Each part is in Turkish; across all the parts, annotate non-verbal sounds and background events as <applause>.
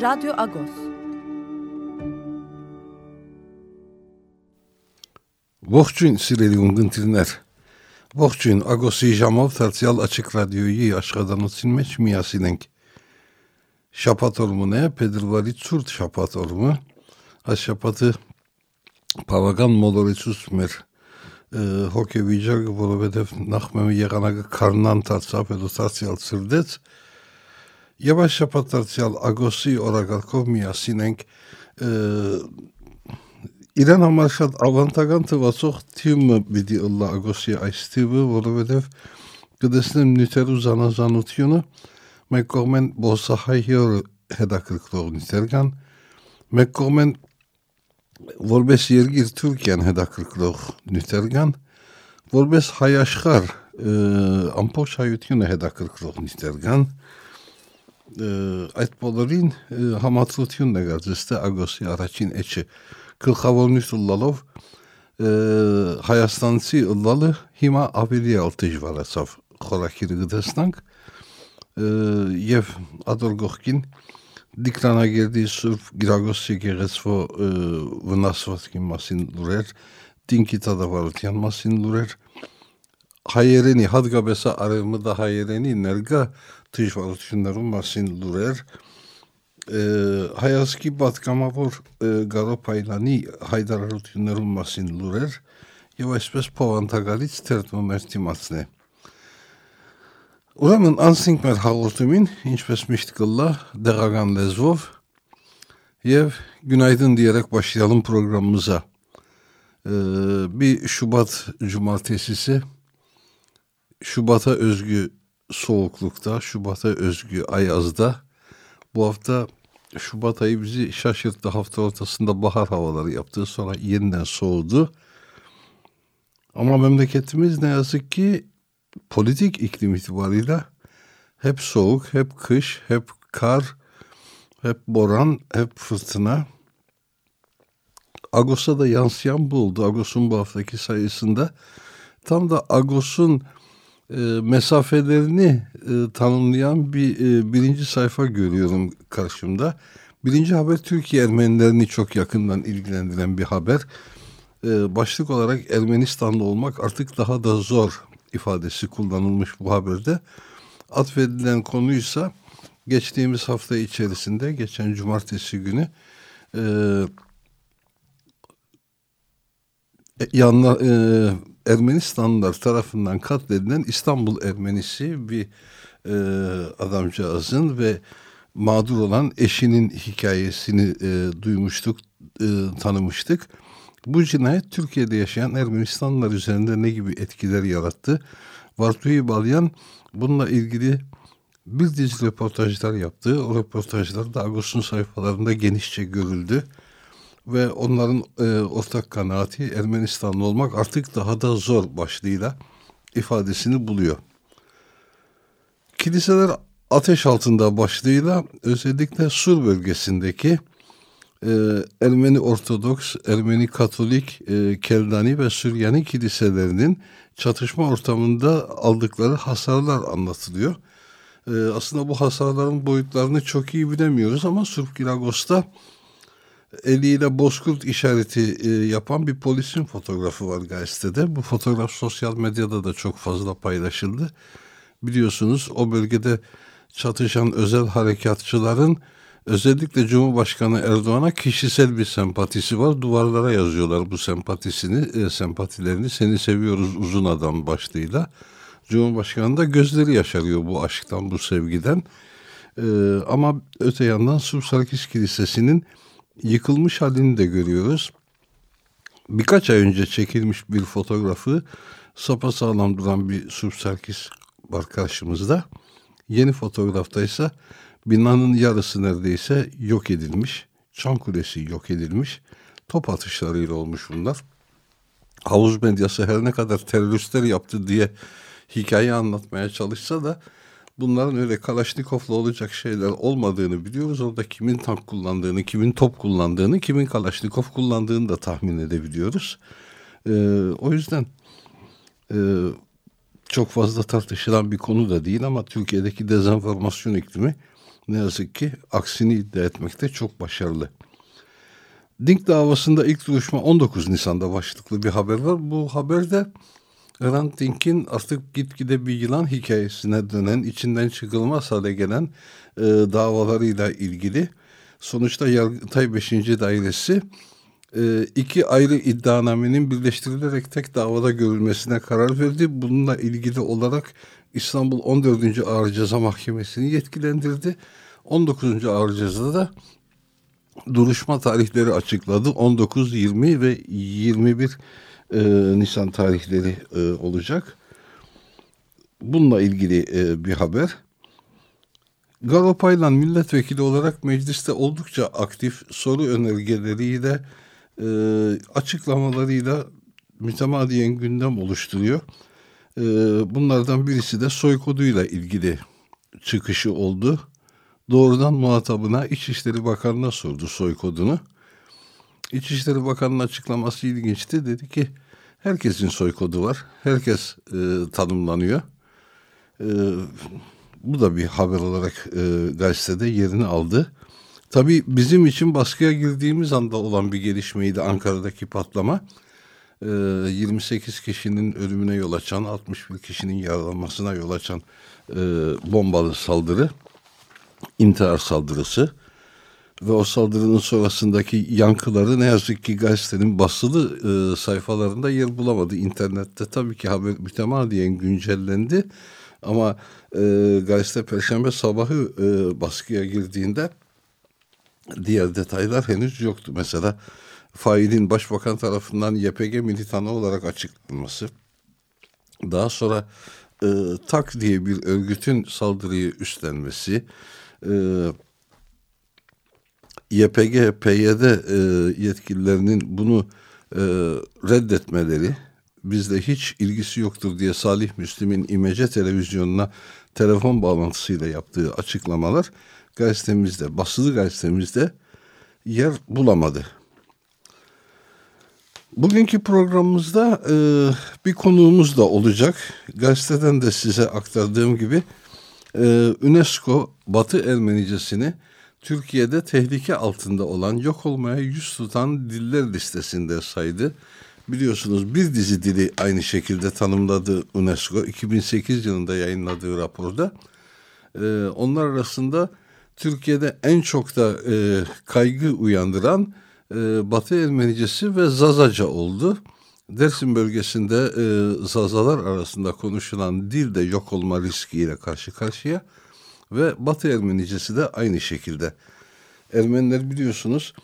Radyo Agos. Ողջույն սիրելի ունգընտիրներ։ Ողջույն Ագոսի ժամով Թերթիալ Աչիկ ռադիոյի աշխատանոցին մեջ միասին ենք։ Շաբաթ օրմն է, Փետրվարի ցուրտ շաբաթ օրմը։ Այս շաբաթը բավական մոլորեցուց մեր հոգեվիճակը, որովհետև նախ մեմը եղանակը քարնան դարձավ, հետո Թերթիալ ծրդեց Եվ այս շաբաթ դարձյալ Ագոսի օրակարգով միասին ենք իրան համար շատ ավանդական թվացող թիմը պիտի ըլլա Ագոսի այս թիվը, որովհետև կդեսնեմ նյութերու զանազանությունը մեկ կողմեն բոսահայյորը հետաքրքրող նյութեր կան, մեկ կողմեն որպես երգիր Թուրքիան հետաքրքրող նյութեր կան, որպես հայ աշխար ամբողջ հայությունը հետաքրքրող նյութեր կան, այդ բոլորին համացությունն է գածես թե ագոստի առաջին էջը գլխավորնից լալով հայաստանցի լալը հիմա ավելի ալ դժվարացավ խորակիրը գտեսնանք եւ ադոր գողքին դիկտանագերդի սուրբ Գրագոսի գեղեցվո վնասվածքի մասին լուրեր դինքի տադավարության մասին լուրեր հայերենի հատկապես արևմտա հայերենի ներկա դժվարություններում մասին լուրեր հայացքի պատկամավոր Գարոփայլանի հայդարարություններում մասին լուրեր եւ այսպես փոխանցակալից թերթում մեր թիմացն է Ուրեմն անցնենք մեր հաղորդումին, ինչպես միշտ կլա, դեղական լեզվով եւ günaydın diyerek başlayalım programımıza. Ee, bir Şubat cumartesisi Şubat'a özgü soğuklukta, Şubat'a özgü ayazda bu hafta Şubat ayı bizi şaşırttı. Hafta ortasında bahar havaları yaptı. Sonra yeniden soğudu. Ama memleketimiz ne yazık ki politik iklim itibarıyla hep soğuk, hep kış, hep kar, hep boran, hep fırtına. Agos'a da yansıyan bu oldu. Agos'un bu haftaki sayısında tam da Agos'un e, mesafelerini e, tanımlayan bir e, birinci sayfa görüyorum karşımda. Birinci haber Türkiye Ermenilerini çok yakından ilgilendiren bir haber. E, başlık olarak Ermenistan'da olmak artık daha da zor ifadesi kullanılmış bu haberde. Atfedilen konuysa geçtiğimiz hafta içerisinde geçen cumartesi günü e, yanlar, e, Ermenistanlılar tarafından katledilen İstanbul Ermenisi bir e, adamcağızın ve mağdur olan eşinin hikayesini e, duymuştuk, e, tanımıştık. Bu cinayet Türkiye'de yaşayan Ermenistanlılar üzerinde ne gibi etkiler yarattı? Vartuyi Balyan bununla ilgili bir dizi röportajlar yaptı. O röportajlar da Ağustos'un sayfalarında genişçe görüldü ve onların e, ortak kanaati Ermenistanlı olmak artık daha da zor başlığıyla ifadesini buluyor. Kiliseler ateş altında başlığıyla özellikle Sur bölgesindeki e, Ermeni Ortodoks, Ermeni Katolik, e, Keldani ve Süryani kiliselerinin çatışma ortamında aldıkları hasarlar anlatılıyor. E, aslında bu hasarların boyutlarını çok iyi bilemiyoruz ama Surp Giragos'ta eliyle bozkurt işareti e, yapan bir polisin fotoğrafı var gazetede. Bu fotoğraf sosyal medyada da çok fazla paylaşıldı. Biliyorsunuz o bölgede çatışan özel harekatçıların özellikle Cumhurbaşkanı Erdoğan'a kişisel bir sempatisi var. Duvarlara yazıyorlar bu sempatisini, e, sempatilerini. Seni seviyoruz uzun adam başlığıyla. Cumhurbaşkanı da gözleri yaşarıyor bu aşktan, bu sevgiden. E, ama öte yandan Subsarkis Kilisesi'nin yıkılmış halini de görüyoruz. Birkaç ay önce çekilmiş bir fotoğrafı sapasağlam duran bir subserkis var karşımızda. Yeni fotoğrafta ise binanın yarısı neredeyse yok edilmiş. Çan kulesi yok edilmiş. Top atışlarıyla olmuş bunlar. Havuz medyası her ne kadar teröristler yaptı diye hikaye anlatmaya çalışsa da bunların öyle Kalaşnikov'la olacak şeyler olmadığını biliyoruz. Orada kimin tank kullandığını, kimin top kullandığını, kimin Kalaşnikov kullandığını da tahmin edebiliyoruz. Ee, o yüzden e, çok fazla tartışılan bir konu da değil ama Türkiye'deki dezenformasyon iklimi ne yazık ki aksini iddia etmekte çok başarılı. Dink davasında ilk duruşma 19 Nisan'da başlıklı bir haber var. Bu haberde Hrant Dink'in artık gitgide bir yılan hikayesine dönen, içinden çıkılmaz hale gelen e, davalarıyla ilgili. Sonuçta Yargıtay 5. Dairesi e, iki ayrı iddianamenin birleştirilerek tek davada görülmesine karar verdi. Bununla ilgili olarak İstanbul 14. Ağır Ceza Mahkemesi'ni yetkilendirdi. 19. Ağır Ceza'da da duruşma tarihleri açıkladı. 19, 20 ve 21 e, Nisan tarihleri e, olacak. Bununla ilgili e, bir haber. Garo Paylan milletvekili olarak mecliste oldukça aktif soru önergeleriyle e, açıklamalarıyla mütemadiyen gündem oluşturuyor. E, bunlardan birisi de soy koduyla ilgili çıkışı oldu. Doğrudan muhatabına İçişleri Bakanı'na sordu soy kodunu. İçişleri Bakanı'nın açıklaması ilginçti. Dedi ki herkesin soy kodu var. Herkes e, tanımlanıyor. E, bu da bir haber olarak e, gazetede yerini aldı. Tabii bizim için baskıya girdiğimiz anda olan bir gelişmeydi Ankara'daki patlama. E, 28 kişinin ölümüne yol açan, 61 kişinin yaralanmasına yol açan e, bombalı saldırı, intihar saldırısı ve o saldırının sonrasındaki yankıları ne yazık ki gazetenin basılı e, sayfalarında yer bulamadı. İnternette tabii ki haber mütemadiyen güncellendi ama e, gazete Perşembe sabahı e, baskıya girdiğinde diğer detaylar henüz yoktu. Mesela failin başbakan tarafından YPG militanı olarak açıklanması, daha sonra e, TAK diye bir örgütün saldırıyı üstlenmesi, e, YPG, PYD e, yetkililerinin bunu e, reddetmeleri, bizde hiç ilgisi yoktur diye Salih Müslim'in İmece televizyonuna telefon bağlantısıyla yaptığı açıklamalar gazetemizde, basılı gazetemizde yer bulamadı. Bugünkü programımızda e, bir konuğumuz da olacak. Gazeteden de size aktardığım gibi e, UNESCO Batı Ermenicesini Türkiye'de tehlike altında olan yok olmaya yüz tutan diller listesinde saydı. Biliyorsunuz bir dizi dili aynı şekilde tanımladı UNESCO 2008 yılında yayınladığı raporda. Ee, onlar arasında Türkiye'de en çok da e, kaygı uyandıran e, Batı Ermenicesi ve Zazaca oldu. Dersim bölgesinde e, Zazalar arasında konuşulan dil de yok olma riskiyle karşı karşıya ve Batı Ermenicesi de aynı şekilde. Ermeniler biliyorsunuz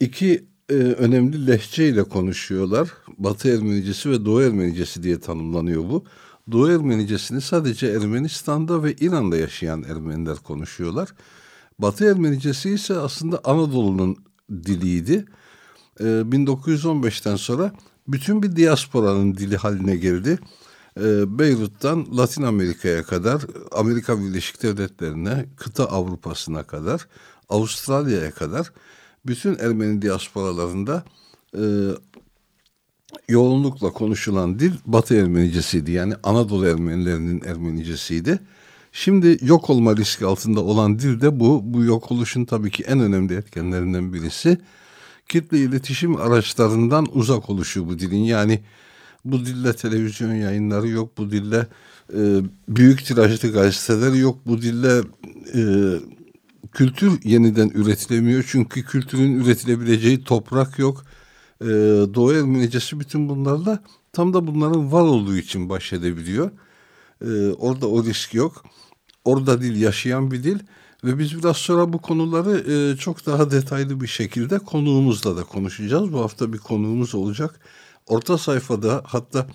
iki e, önemli lehçe ile konuşuyorlar. Batı Ermenicesi ve Doğu Ermenicesi diye tanımlanıyor bu. Doğu Ermenicesini sadece Ermenistan'da ve İran'da yaşayan Ermeniler konuşuyorlar. Batı Ermenicesi ise aslında Anadolu'nun diliydi. E, 1915'ten sonra bütün bir diasporanın dili haline geldi. E, Beyrut'tan Latin Amerika'ya kadar, Amerika Birleşik Devletleri'ne, kıta Avrupa'sına kadar, Avustralya'ya kadar bütün Ermeni diasporalarında e, yoğunlukla konuşulan dil Batı Ermenicesiydi. Yani Anadolu Ermenilerinin Ermenicesiydi. Şimdi yok olma riski altında olan dil de bu. Bu yok oluşun tabii ki en önemli etkenlerinden birisi kitle iletişim araçlarından uzak oluşu bu dilin. Yani bu dille televizyon yayınları yok, bu dille e, büyük tirajlı gazeteler yok, bu dille e, kültür yeniden üretilemiyor. Çünkü kültürün üretilebileceği toprak yok. E, Doğu Ermenicesi bütün bunlarla tam da bunların var olduğu için baş edebiliyor. E, orada o risk yok. Orada dil yaşayan bir dil ve biz biraz sonra bu konuları e, çok daha detaylı bir şekilde konuğumuzla da konuşacağız. Bu hafta bir konuğumuz olacak. Orta sayfada hatta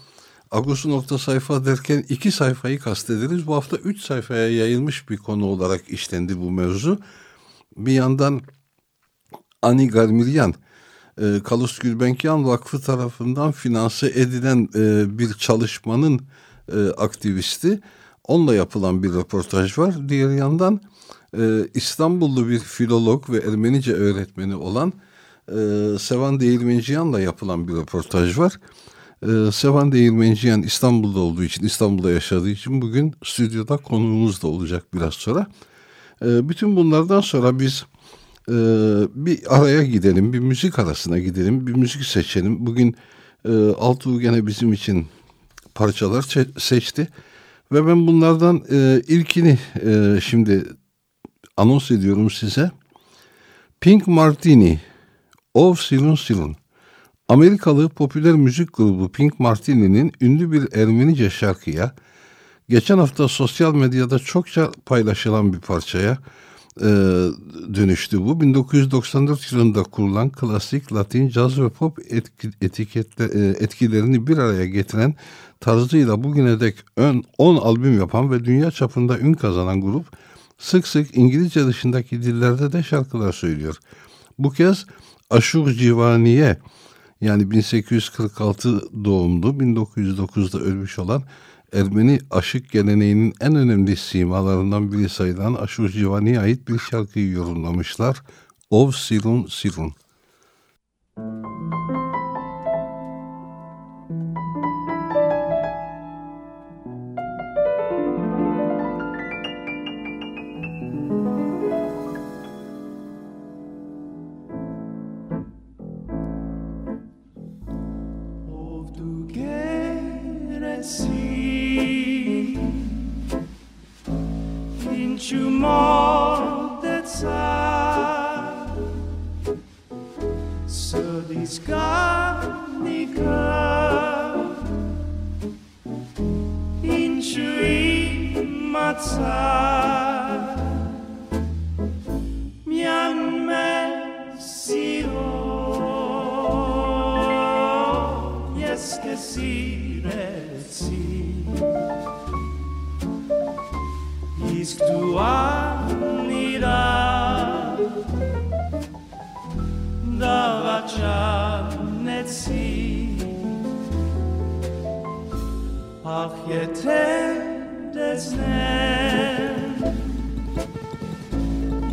Agos'un orta sayfa derken iki sayfayı kastederiz. Bu hafta üç sayfaya yayılmış bir konu olarak işlendi bu mevzu. Bir yandan Ani Garmiryan, e, Kalus Gülbenkian Vakfı tarafından finanse edilen e, bir çalışmanın e, aktivisti. Onunla yapılan bir röportaj var. Diğer yandan e, İstanbullu bir filolog ve Ermenice öğretmeni olan e, Sevan Değirmenciyan'la yapılan bir röportaj var. E, Sevan Değirmenciyan İstanbul'da olduğu için, İstanbul'da yaşadığı için bugün stüdyoda konuğumuz da olacak biraz sonra. E, bütün bunlardan sonra biz e, bir araya gidelim, bir müzik arasına gidelim, bir müzik seçelim. Bugün e, Altuğ gene bizim için parçalar seçti. Ve ben bunlardan e, ilkini e, şimdi anons ediyorum size. Pink Martini, Of Silun Silun. Amerikalı popüler müzik grubu Pink Martini'nin ünlü bir Ermenice şarkıya, geçen hafta sosyal medyada çokça paylaşılan bir parçaya e, dönüştü bu. 1994 yılında kurulan klasik Latin, caz ve pop etki, etiketle, e, etkilerini bir araya getiren tarzıyla bugüne dek 10 albüm yapan ve dünya çapında ün kazanan grup sık sık İngilizce dışındaki dillerde de şarkılar söylüyor. Bu kez Aşur Civaniye yani 1846 doğumlu 1909'da ölmüş olan Ermeni aşık geleneğinin en önemli simalarından biri sayılan Aşur Civani'ye ait bir şarkıyı yorumlamışlar. Ov Sirun Sirun. skarbnika Inchui matza Mian mesio oh, Yes que si reci Istuar see. Ach, je tendes nem,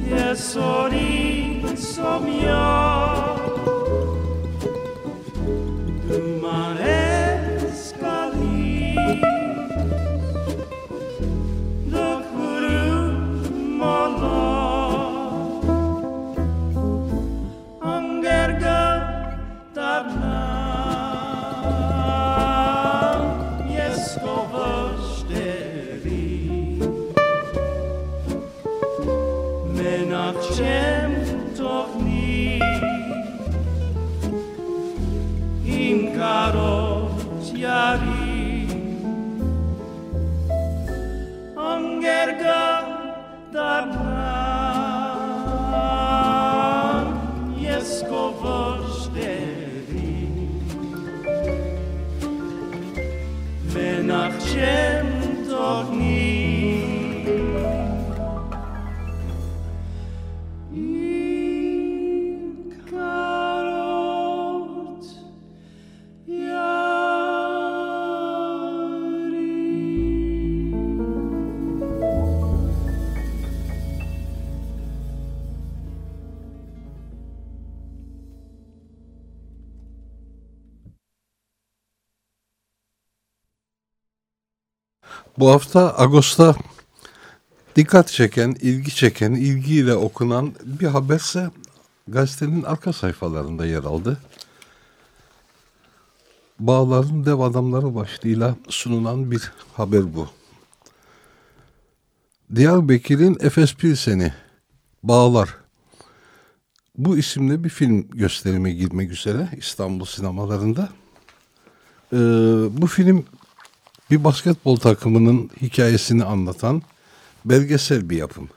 je sorin som jag. Bu hafta Ağustos'ta dikkat çeken, ilgi çeken, ilgiyle okunan bir haberse gazetenin arka sayfalarında yer aldı. Bağların dev adamları başlığıyla sunulan bir haber bu. Diyarbakır'ın Efes Pilsen'i Bağlar bu isimle bir film gösterime girmek üzere İstanbul sinemalarında. Ee, bu film bir basketbol takımının hikayesini anlatan belgesel bir yapım.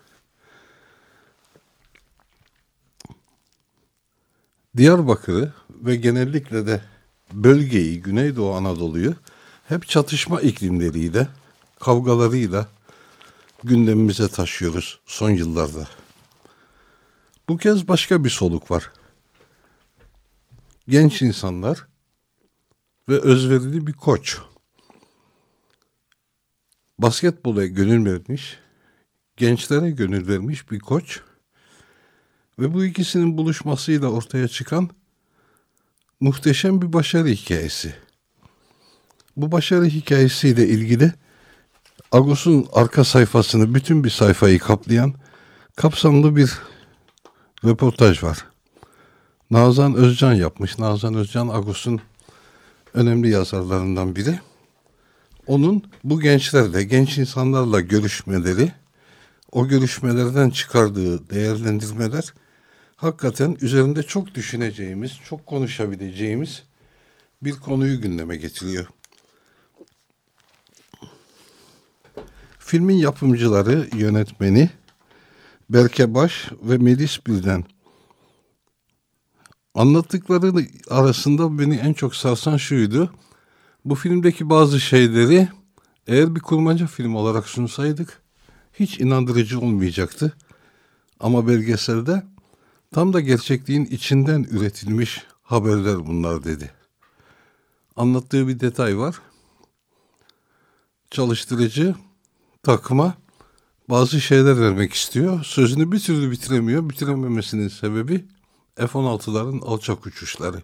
Diyarbakır'ı ve genellikle de bölgeyi, Güneydoğu Anadolu'yu hep çatışma iklimleriyle, kavgalarıyla gündemimize taşıyoruz son yıllarda. Bu kez başka bir soluk var. Genç insanlar ve özverili bir koç. Basketbola gönül vermiş, gençlere gönül vermiş bir koç ve bu ikisinin buluşmasıyla ortaya çıkan muhteşem bir başarı hikayesi. Bu başarı hikayesiyle ilgili Agos'un arka sayfasını bütün bir sayfayı kaplayan kapsamlı bir röportaj var. Nazan Özcan yapmış. Nazan Özcan Agos'un önemli yazarlarından biri. Onun bu gençlerle, genç insanlarla görüşmeleri, o görüşmelerden çıkardığı değerlendirmeler hakikaten üzerinde çok düşüneceğimiz, çok konuşabileceğimiz bir konuyu gündeme getiriyor. Filmin yapımcıları, yönetmeni Berke Baş ve Melis Bilden. Anlattıkları arasında beni en çok sarsan şuydu. Bu filmdeki bazı şeyleri eğer bir kurmaca film olarak sunsaydık hiç inandırıcı olmayacaktı. Ama belgeselde tam da gerçekliğin içinden üretilmiş haberler bunlar dedi. Anlattığı bir detay var. Çalıştırıcı takıma bazı şeyler vermek istiyor. Sözünü bir türlü bitiremiyor. Bitirememesinin sebebi F-16'ların alçak uçuşları.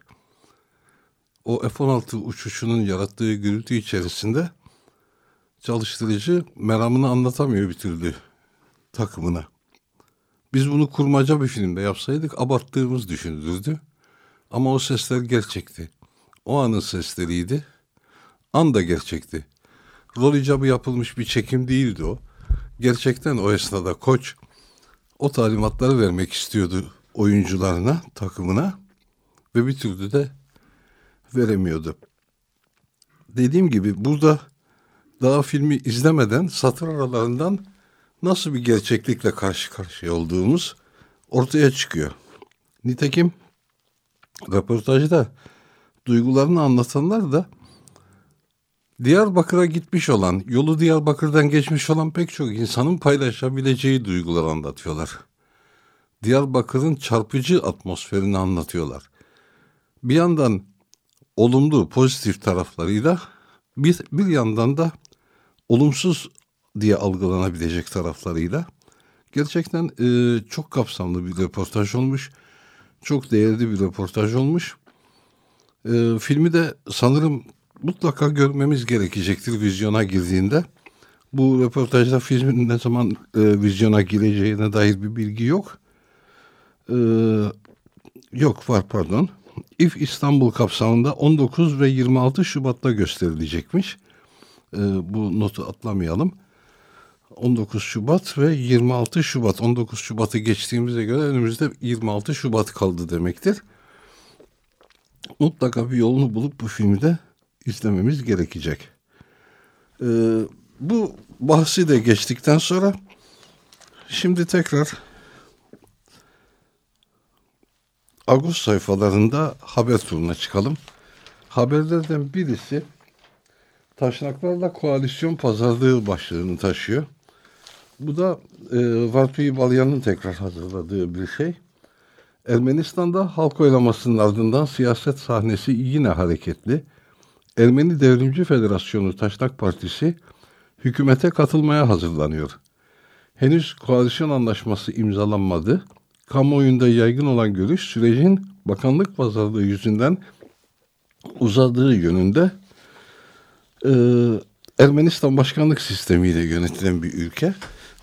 O F-16 uçuşunun yarattığı gürültü içerisinde çalıştırıcı meramını anlatamıyor bir türlü takımına. Biz bunu kurmaca bir filmde yapsaydık abarttığımız düşünülürdü. Ama o sesler gerçekti. O anın sesleriydi. An da gerçekti. Rol icabı yapılmış bir çekim değildi o. Gerçekten o esnada koç o talimatları vermek istiyordu oyuncularına, takımına ve bir türlü de veremiyordu. Dediğim gibi burada daha filmi izlemeden satır aralarından nasıl bir gerçeklikle karşı karşıya olduğumuz ortaya çıkıyor. Nitekim röportajda duygularını anlatanlar da Diyarbakır'a gitmiş olan, yolu Diyarbakır'dan geçmiş olan pek çok insanın paylaşabileceği duygular anlatıyorlar. Diyarbakır'ın çarpıcı atmosferini anlatıyorlar. Bir yandan olumlu, pozitif taraflarıyla bir, bir yandan da olumsuz diye algılanabilecek taraflarıyla gerçekten e, çok kapsamlı bir röportaj olmuş. Çok değerli bir röportaj olmuş. E, filmi de sanırım mutlaka görmemiz gerekecektir vizyona girdiğinde. Bu röportajda filmin ne zaman e, vizyona gireceğine dair bir bilgi yok. E, yok var pardon. İF İstanbul kapsamında 19 ve 26 Şubat'ta gösterilecekmiş. E, bu notu atlamayalım. 19 Şubat ve 26 Şubat. 19 Şubat'ı geçtiğimize göre önümüzde 26 Şubat kaldı demektir. Mutlaka bir yolunu bulup bu filmi de izlememiz gerekecek. Ee, bu bahsi de geçtikten sonra şimdi tekrar Ağustos sayfalarında haber turuna çıkalım. Haberlerden birisi taşnaklarla koalisyon pazarlığı başlığını taşıyor. Bu da e, Vartuyi Balyan'ın tekrar hazırladığı bir şey. Ermenistan'da halk oylamasının ardından siyaset sahnesi yine hareketli. Ermeni Devrimci Federasyonu Taşnak Partisi hükümete katılmaya hazırlanıyor. Henüz koalisyon anlaşması imzalanmadı. Kamuoyunda yaygın olan görüş sürecin bakanlık pazarlığı yüzünden uzadığı yönünde ee, Ermenistan başkanlık sistemiyle yönetilen bir ülke.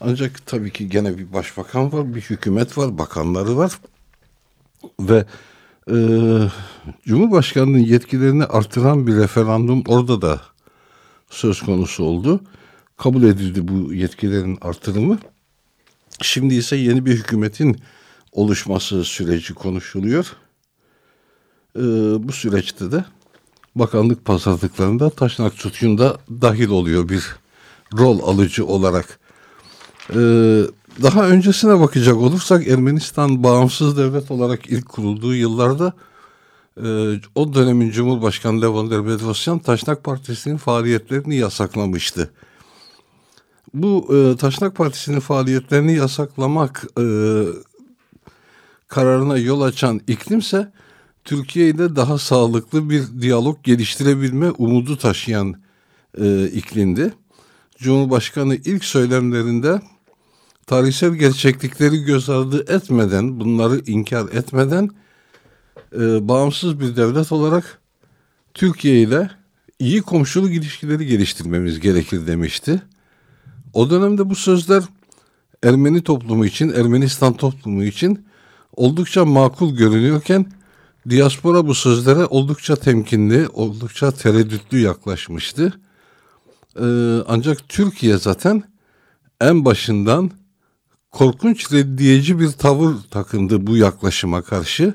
Ancak tabii ki gene bir başbakan var, bir hükümet var, bakanları var. Ve e, Cumhurbaşkanı'nın yetkilerini artıran bir referandum orada da söz konusu oldu. Kabul edildi bu yetkilerin artırımı. Şimdi ise yeni bir hükümetin oluşması süreci konuşuluyor. E, bu süreçte de bakanlık pazarlıklarında Taşnak Tutun da dahil oluyor bir rol alıcı olarak. Ee, daha öncesine bakacak olursak Ermenistan bağımsız devlet olarak ilk kurulduğu yıllarda e, o dönemin Cumhurbaşkanı Levander Bedrosyan Taşnak Partisi'nin faaliyetlerini yasaklamıştı. Bu e, Taşnak Partisi'nin faaliyetlerini yasaklamak e, kararına yol açan iklimse Türkiye ile daha sağlıklı bir diyalog geliştirebilme umudu taşıyan e, iklimdi. Cumhurbaşkanı ilk söylemlerinde tarihsel gerçeklikleri göz ardı etmeden, bunları inkar etmeden e, bağımsız bir devlet olarak Türkiye ile iyi komşuluk ilişkileri geliştirmemiz gerekir demişti. O dönemde bu sözler Ermeni toplumu için, Ermenistan toplumu için oldukça makul görünüyorken diaspora bu sözlere oldukça temkinli, oldukça tereddütlü yaklaşmıştı. Ee, ancak Türkiye zaten en başından korkunç reddiyeci bir tavır takındı bu yaklaşıma karşı.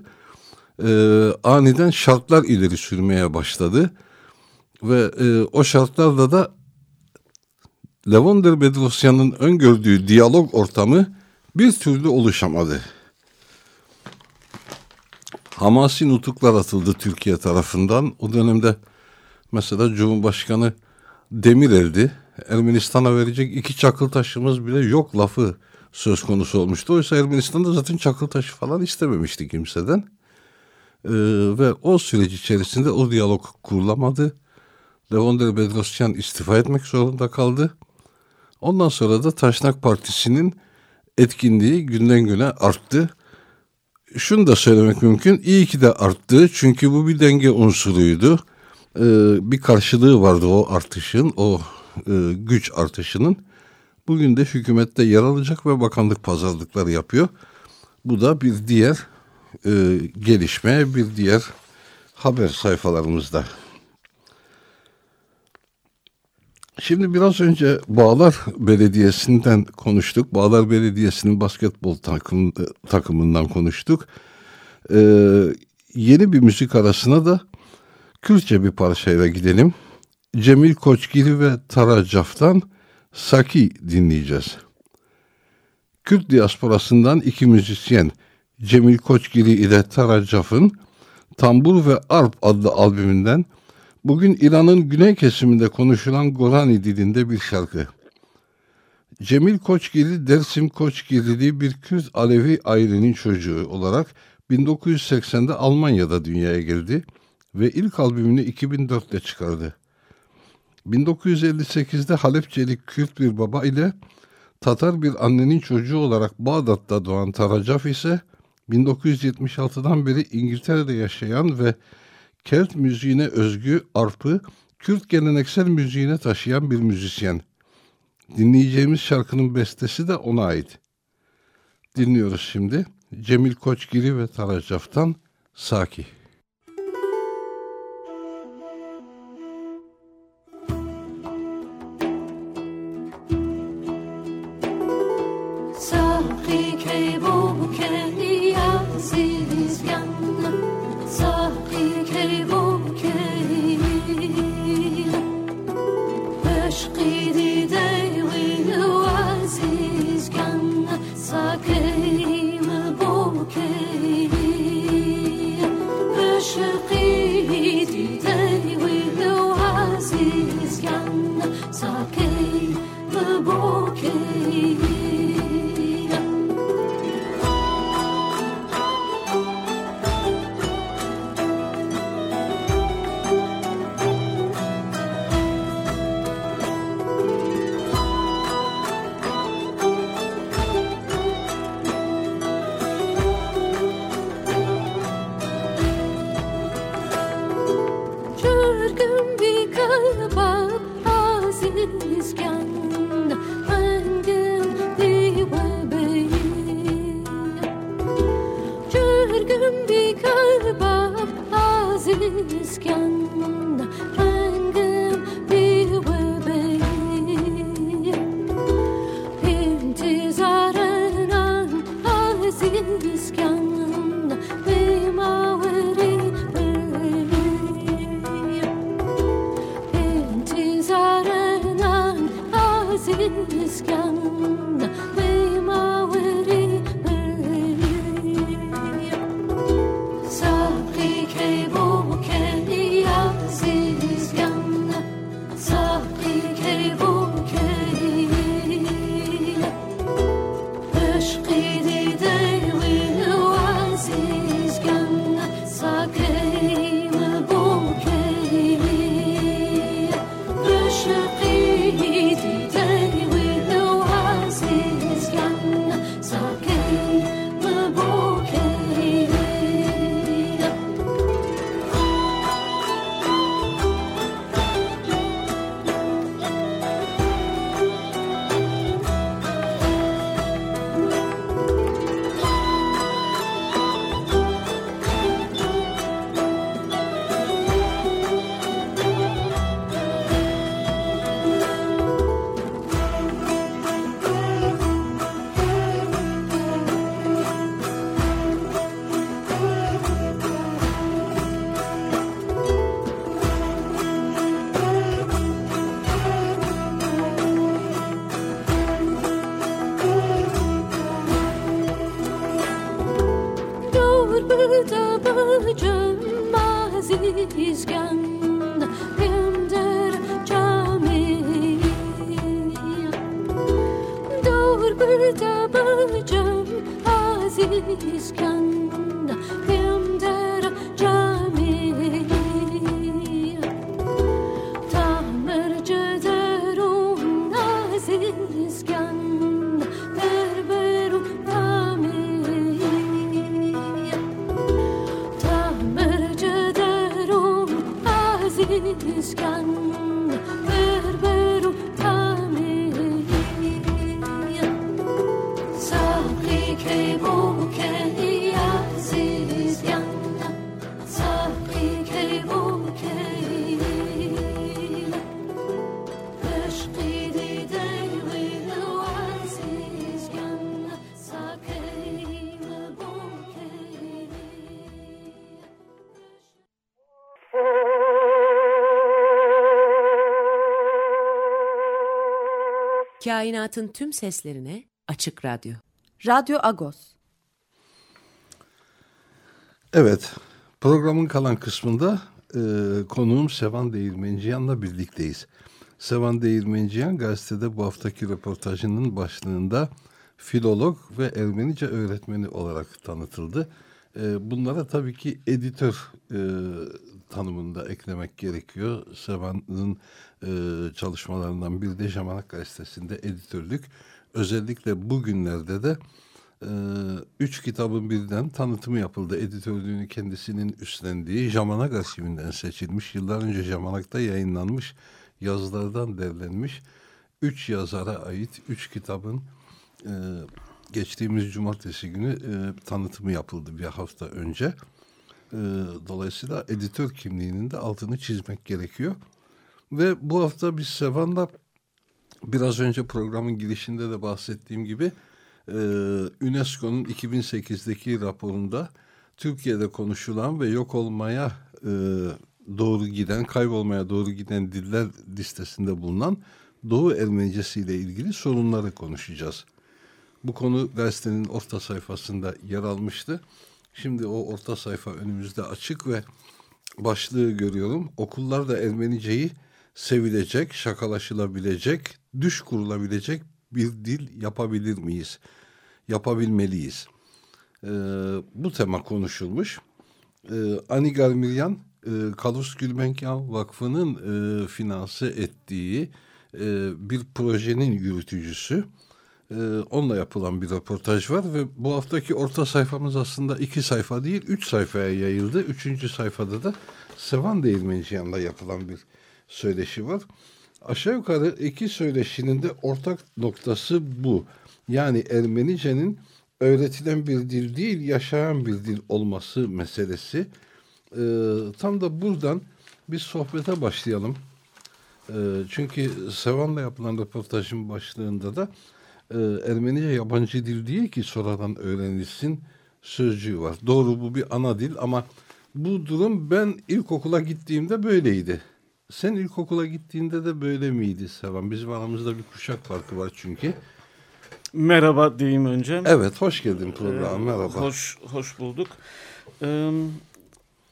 Ee, aniden şartlar ileri sürmeye başladı. Ve e, o şartlarda da Levonder Bedrosyan'ın öngördüğü diyalog ortamı bir türlü oluşamadı. Hamasi nutuklar atıldı Türkiye tarafından. O dönemde mesela Cumhurbaşkanı Demirel'di. Ermenistan'a verecek iki çakıl taşımız bile yok lafı söz konusu olmuştu. Oysa Ermenistan'da zaten çakıl taşı falan istememişti kimseden. Ee, ve o süreç içerisinde o diyalog kurulamadı. Levonder Bedrosyan istifa etmek zorunda kaldı. Ondan sonra da Taşnak Partisi'nin etkinliği günden güne arttı. Şunu da söylemek mümkün. İyi ki de arttı. Çünkü bu bir denge unsuruydu. Ee, bir karşılığı vardı o artışın, o e, güç artışının. Bugün de hükümette yer alacak ve bakanlık pazarlıkları yapıyor. Bu da bir diğer e, gelişme, bir diğer haber sayfalarımızda. Şimdi biraz önce Bağlar Belediyesi'nden konuştuk. Bağlar Belediyesi'nin basketbol takım, takımından konuştuk. Ee, yeni bir müzik arasına da Kürtçe bir parçayla gidelim. Cemil Koçgiri ve Tara Caf'tan Saki dinleyeceğiz. Kürt diasporasından iki müzisyen Cemil Koçgiri ile Tara Caf'ın Tambur ve Arp adlı albümünden Bugün İran'ın güney kesiminde konuşulan Gorani dilinde bir şarkı. Cemil Koçgiri, Dersim Koçgirili bir Kürt Alevi ailenin çocuğu olarak 1980'de Almanya'da dünyaya geldi ve ilk albümünü 2004'te çıkardı. 1958'de Halepçeli Kürt bir baba ile Tatar bir annenin çocuğu olarak Bağdat'ta doğan Taracaf ise 1976'dan beri İngiltere'de yaşayan ve Kelt müziğine özgü arpı Kürt geleneksel müziğine taşıyan bir müzisyen. Dinleyeceğimiz şarkının bestesi de ona ait. Dinliyoruz şimdi. Cemil Koçgiri ve Taracaf'tan Saki. Sake the bouquet. Heiligstand. Kainatın tüm seslerine açık radyo. Radyo Agos. Evet, programın kalan kısmında e, konuğum Sevan Değirmenciyan'la birlikteyiz. Sevan Değirmenciyan gazetede bu haftaki röportajının başlığında filolog ve Ermenice öğretmeni olarak tanıtıldı. E, bunlara tabii ki editör e, tanımında eklemek gerekiyor. Sevan'ın e, çalışmalarından bir de Jamanak Gazetesi'nde editörlük. Özellikle bugünlerde de e, üç kitabın birden tanıtımı yapıldı. Editörlüğünü kendisinin üstlendiği Jamanak arşivinden seçilmiş. Yıllar önce Jamanak'ta yayınlanmış yazılardan derlenmiş. Üç yazara ait üç kitabın e, geçtiğimiz cumartesi günü tanıtımı yapıldı bir hafta önce. Dolayısıyla editör kimliğinin de altını çizmek gerekiyor. Ve bu hafta biz Sevan'la biraz önce programın girişinde de bahsettiğim gibi e, UNESCO'nun 2008'deki raporunda Türkiye'de konuşulan ve yok olmaya e, doğru giden, kaybolmaya doğru giden diller listesinde bulunan Doğu Ermenicesi ile ilgili sorunları konuşacağız. Bu konu gazetenin orta sayfasında yer almıştı. Şimdi o orta sayfa önümüzde açık ve başlığı görüyorum. Okullarda Ermeniceyi sevilecek, şakalaşılabilecek, düş kurulabilecek bir dil yapabilir miyiz? Yapabilmeliyiz. Ee, bu tema konuşulmuş. Ee, Anigar Miryan, e, Kalus Gülbenkian Vakfı'nın e, finanse ettiği e, bir projenin yürütücüsü. E, onunla yapılan bir röportaj var ve bu haftaki orta sayfamız aslında iki sayfa değil, üç sayfaya yayıldı. Üçüncü sayfada da Sevan Değirmenciyan'la yapılan bir söyleşi var. Aşağı yukarı iki söyleşinin de ortak noktası bu. Yani Ermenice'nin öğretilen bir dil değil, yaşayan bir dil olması meselesi. Ee, tam da buradan bir sohbete başlayalım. Ee, çünkü Sevan'la yapılan röportajın başlığında da e, Ermenice yabancı dil değil ki sonradan öğrenilsin sözcüğü var. Doğru bu bir ana dil ama bu durum ben ilkokula gittiğimde böyleydi. Sen ilkokula gittiğinde de böyle miydi Sevan? Bizim aramızda bir kuşak farkı var çünkü. Merhaba diyeyim önce. Evet, hoş geldin programa. Ee, Merhaba. Hoş, hoş bulduk. Ee,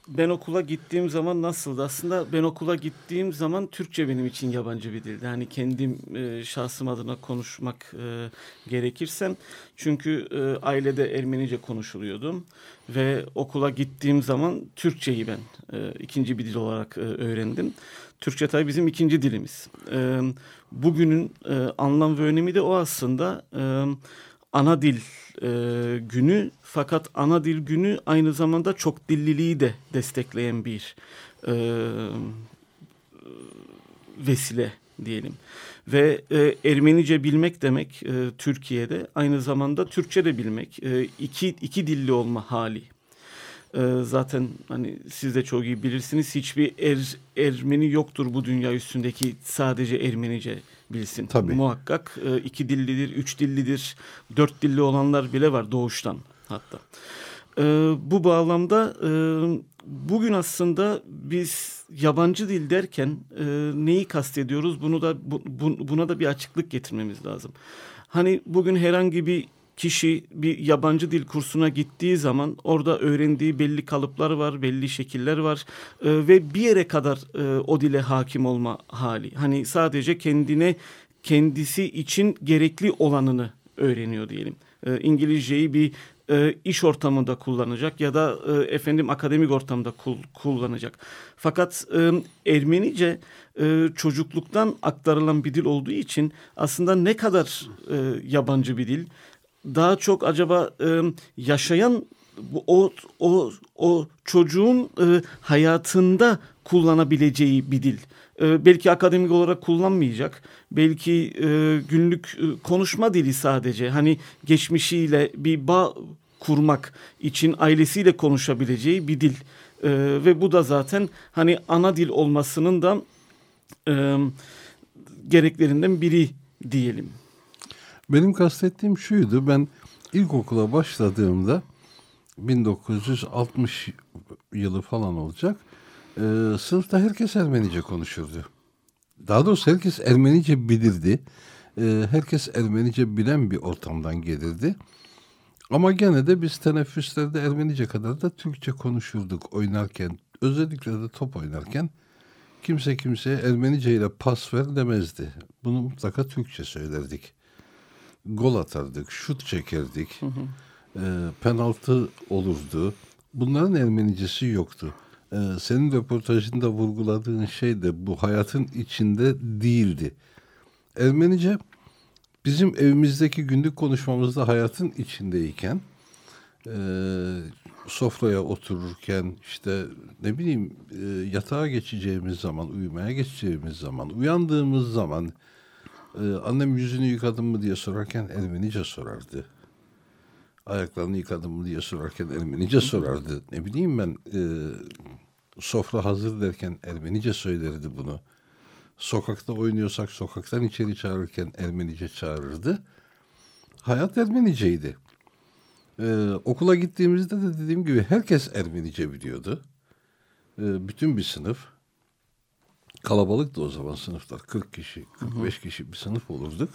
ben okula gittiğim zaman nasıldı? Aslında ben okula gittiğim zaman Türkçe benim için yabancı bir dildi. Hani kendim e, şahsım adına konuşmak e, gerekirsem. Çünkü e, ailede Ermenice konuşuluyordum. Ve okula gittiğim zaman Türkçeyi ben e, ikinci bir dil olarak e, öğrendim. Türkçe tabii bizim ikinci dilimiz. E, bugünün e, anlam ve önemi de o aslında. E, ana dil e, günü fakat ana dil günü aynı zamanda çok dilliliği de destekleyen bir e, vesile diyelim. Ve e, Ermenice bilmek demek e, Türkiye'de aynı zamanda Türkçe de bilmek e, iki, iki dilli olma hali. E, zaten hani siz de çok iyi bilirsiniz hiçbir er, Ermeni yoktur bu dünya üstündeki sadece Ermenice bilsin. Tabii. Muhakkak e, iki dillidir, üç dillidir, dört dilli olanlar bile var doğuştan hatta. E, bu bağlamda e, bugün aslında biz yabancı dil derken e, neyi kastediyoruz? Bunu da bu, bu, buna da bir açıklık getirmemiz lazım. Hani bugün herhangi bir kişi bir yabancı dil kursuna gittiği zaman orada öğrendiği belli kalıplar var, belli şekiller var e, ve bir yere kadar e, o dile hakim olma hali. Hani sadece kendine kendisi için gerekli olanını öğreniyor diyelim. E, İngilizceyi bir e, iş ortamında kullanacak ya da e, efendim akademik ortamda kul, kullanacak. Fakat e, Ermenice e, çocukluktan aktarılan bir dil olduğu için aslında ne kadar e, yabancı bir dil daha çok acaba e, yaşayan o o o çocuğun e, hayatında kullanabileceği bir dil. E, belki akademik olarak kullanmayacak. Belki e, günlük e, konuşma dili sadece. Hani geçmişiyle bir bağ kurmak için ailesiyle konuşabileceği bir dil. E, ve bu da zaten hani ana dil olmasının da e, gereklerinden biri diyelim. Benim kastettiğim şuydu. Ben ilkokula başladığımda 1960 yılı falan olacak. E, sınıfta herkes Ermenice konuşurdu. Daha doğrusu herkes Ermenice bilirdi. E, herkes Ermenice bilen bir ortamdan gelirdi. Ama gene de biz teneffüslerde Ermenice kadar da Türkçe konuşurduk oynarken. Özellikle de top oynarken kimse kimseye Ermenice ile pas ver demezdi. Bunu mutlaka Türkçe söylerdik. Gol atardık, şut çekerdik. Hı hı. E, penaltı olurdu. Bunların Ermenicesi yoktu. E, senin röportajında vurguladığın şey de bu hayatın içinde değildi. Ermenice bizim evimizdeki günlük konuşmamızda hayatın içindeyken e, sofraya otururken işte ne bileyim e, yatağa geçeceğimiz zaman uyumaya geçeceğimiz zaman uyandığımız zaman e, annem yüzünü yıkadın mı diye sorarken Ermenice sorardı. Ayaklarını yıkadın mı diye sorarken Ermenice sorardı. Ne bileyim ben e, sofra hazır derken Ermenice söylerdi bunu. Sokakta oynuyorsak sokaktan içeri çağırırken Ermenice çağırırdı. Hayat Ermeniceydi. Ee, okula gittiğimizde de dediğim gibi herkes Ermenice biliyordu. Ee, bütün bir sınıf. Kalabalıktı o zaman sınıflar. 40 kişi, 45 kişi bir sınıf olurduk.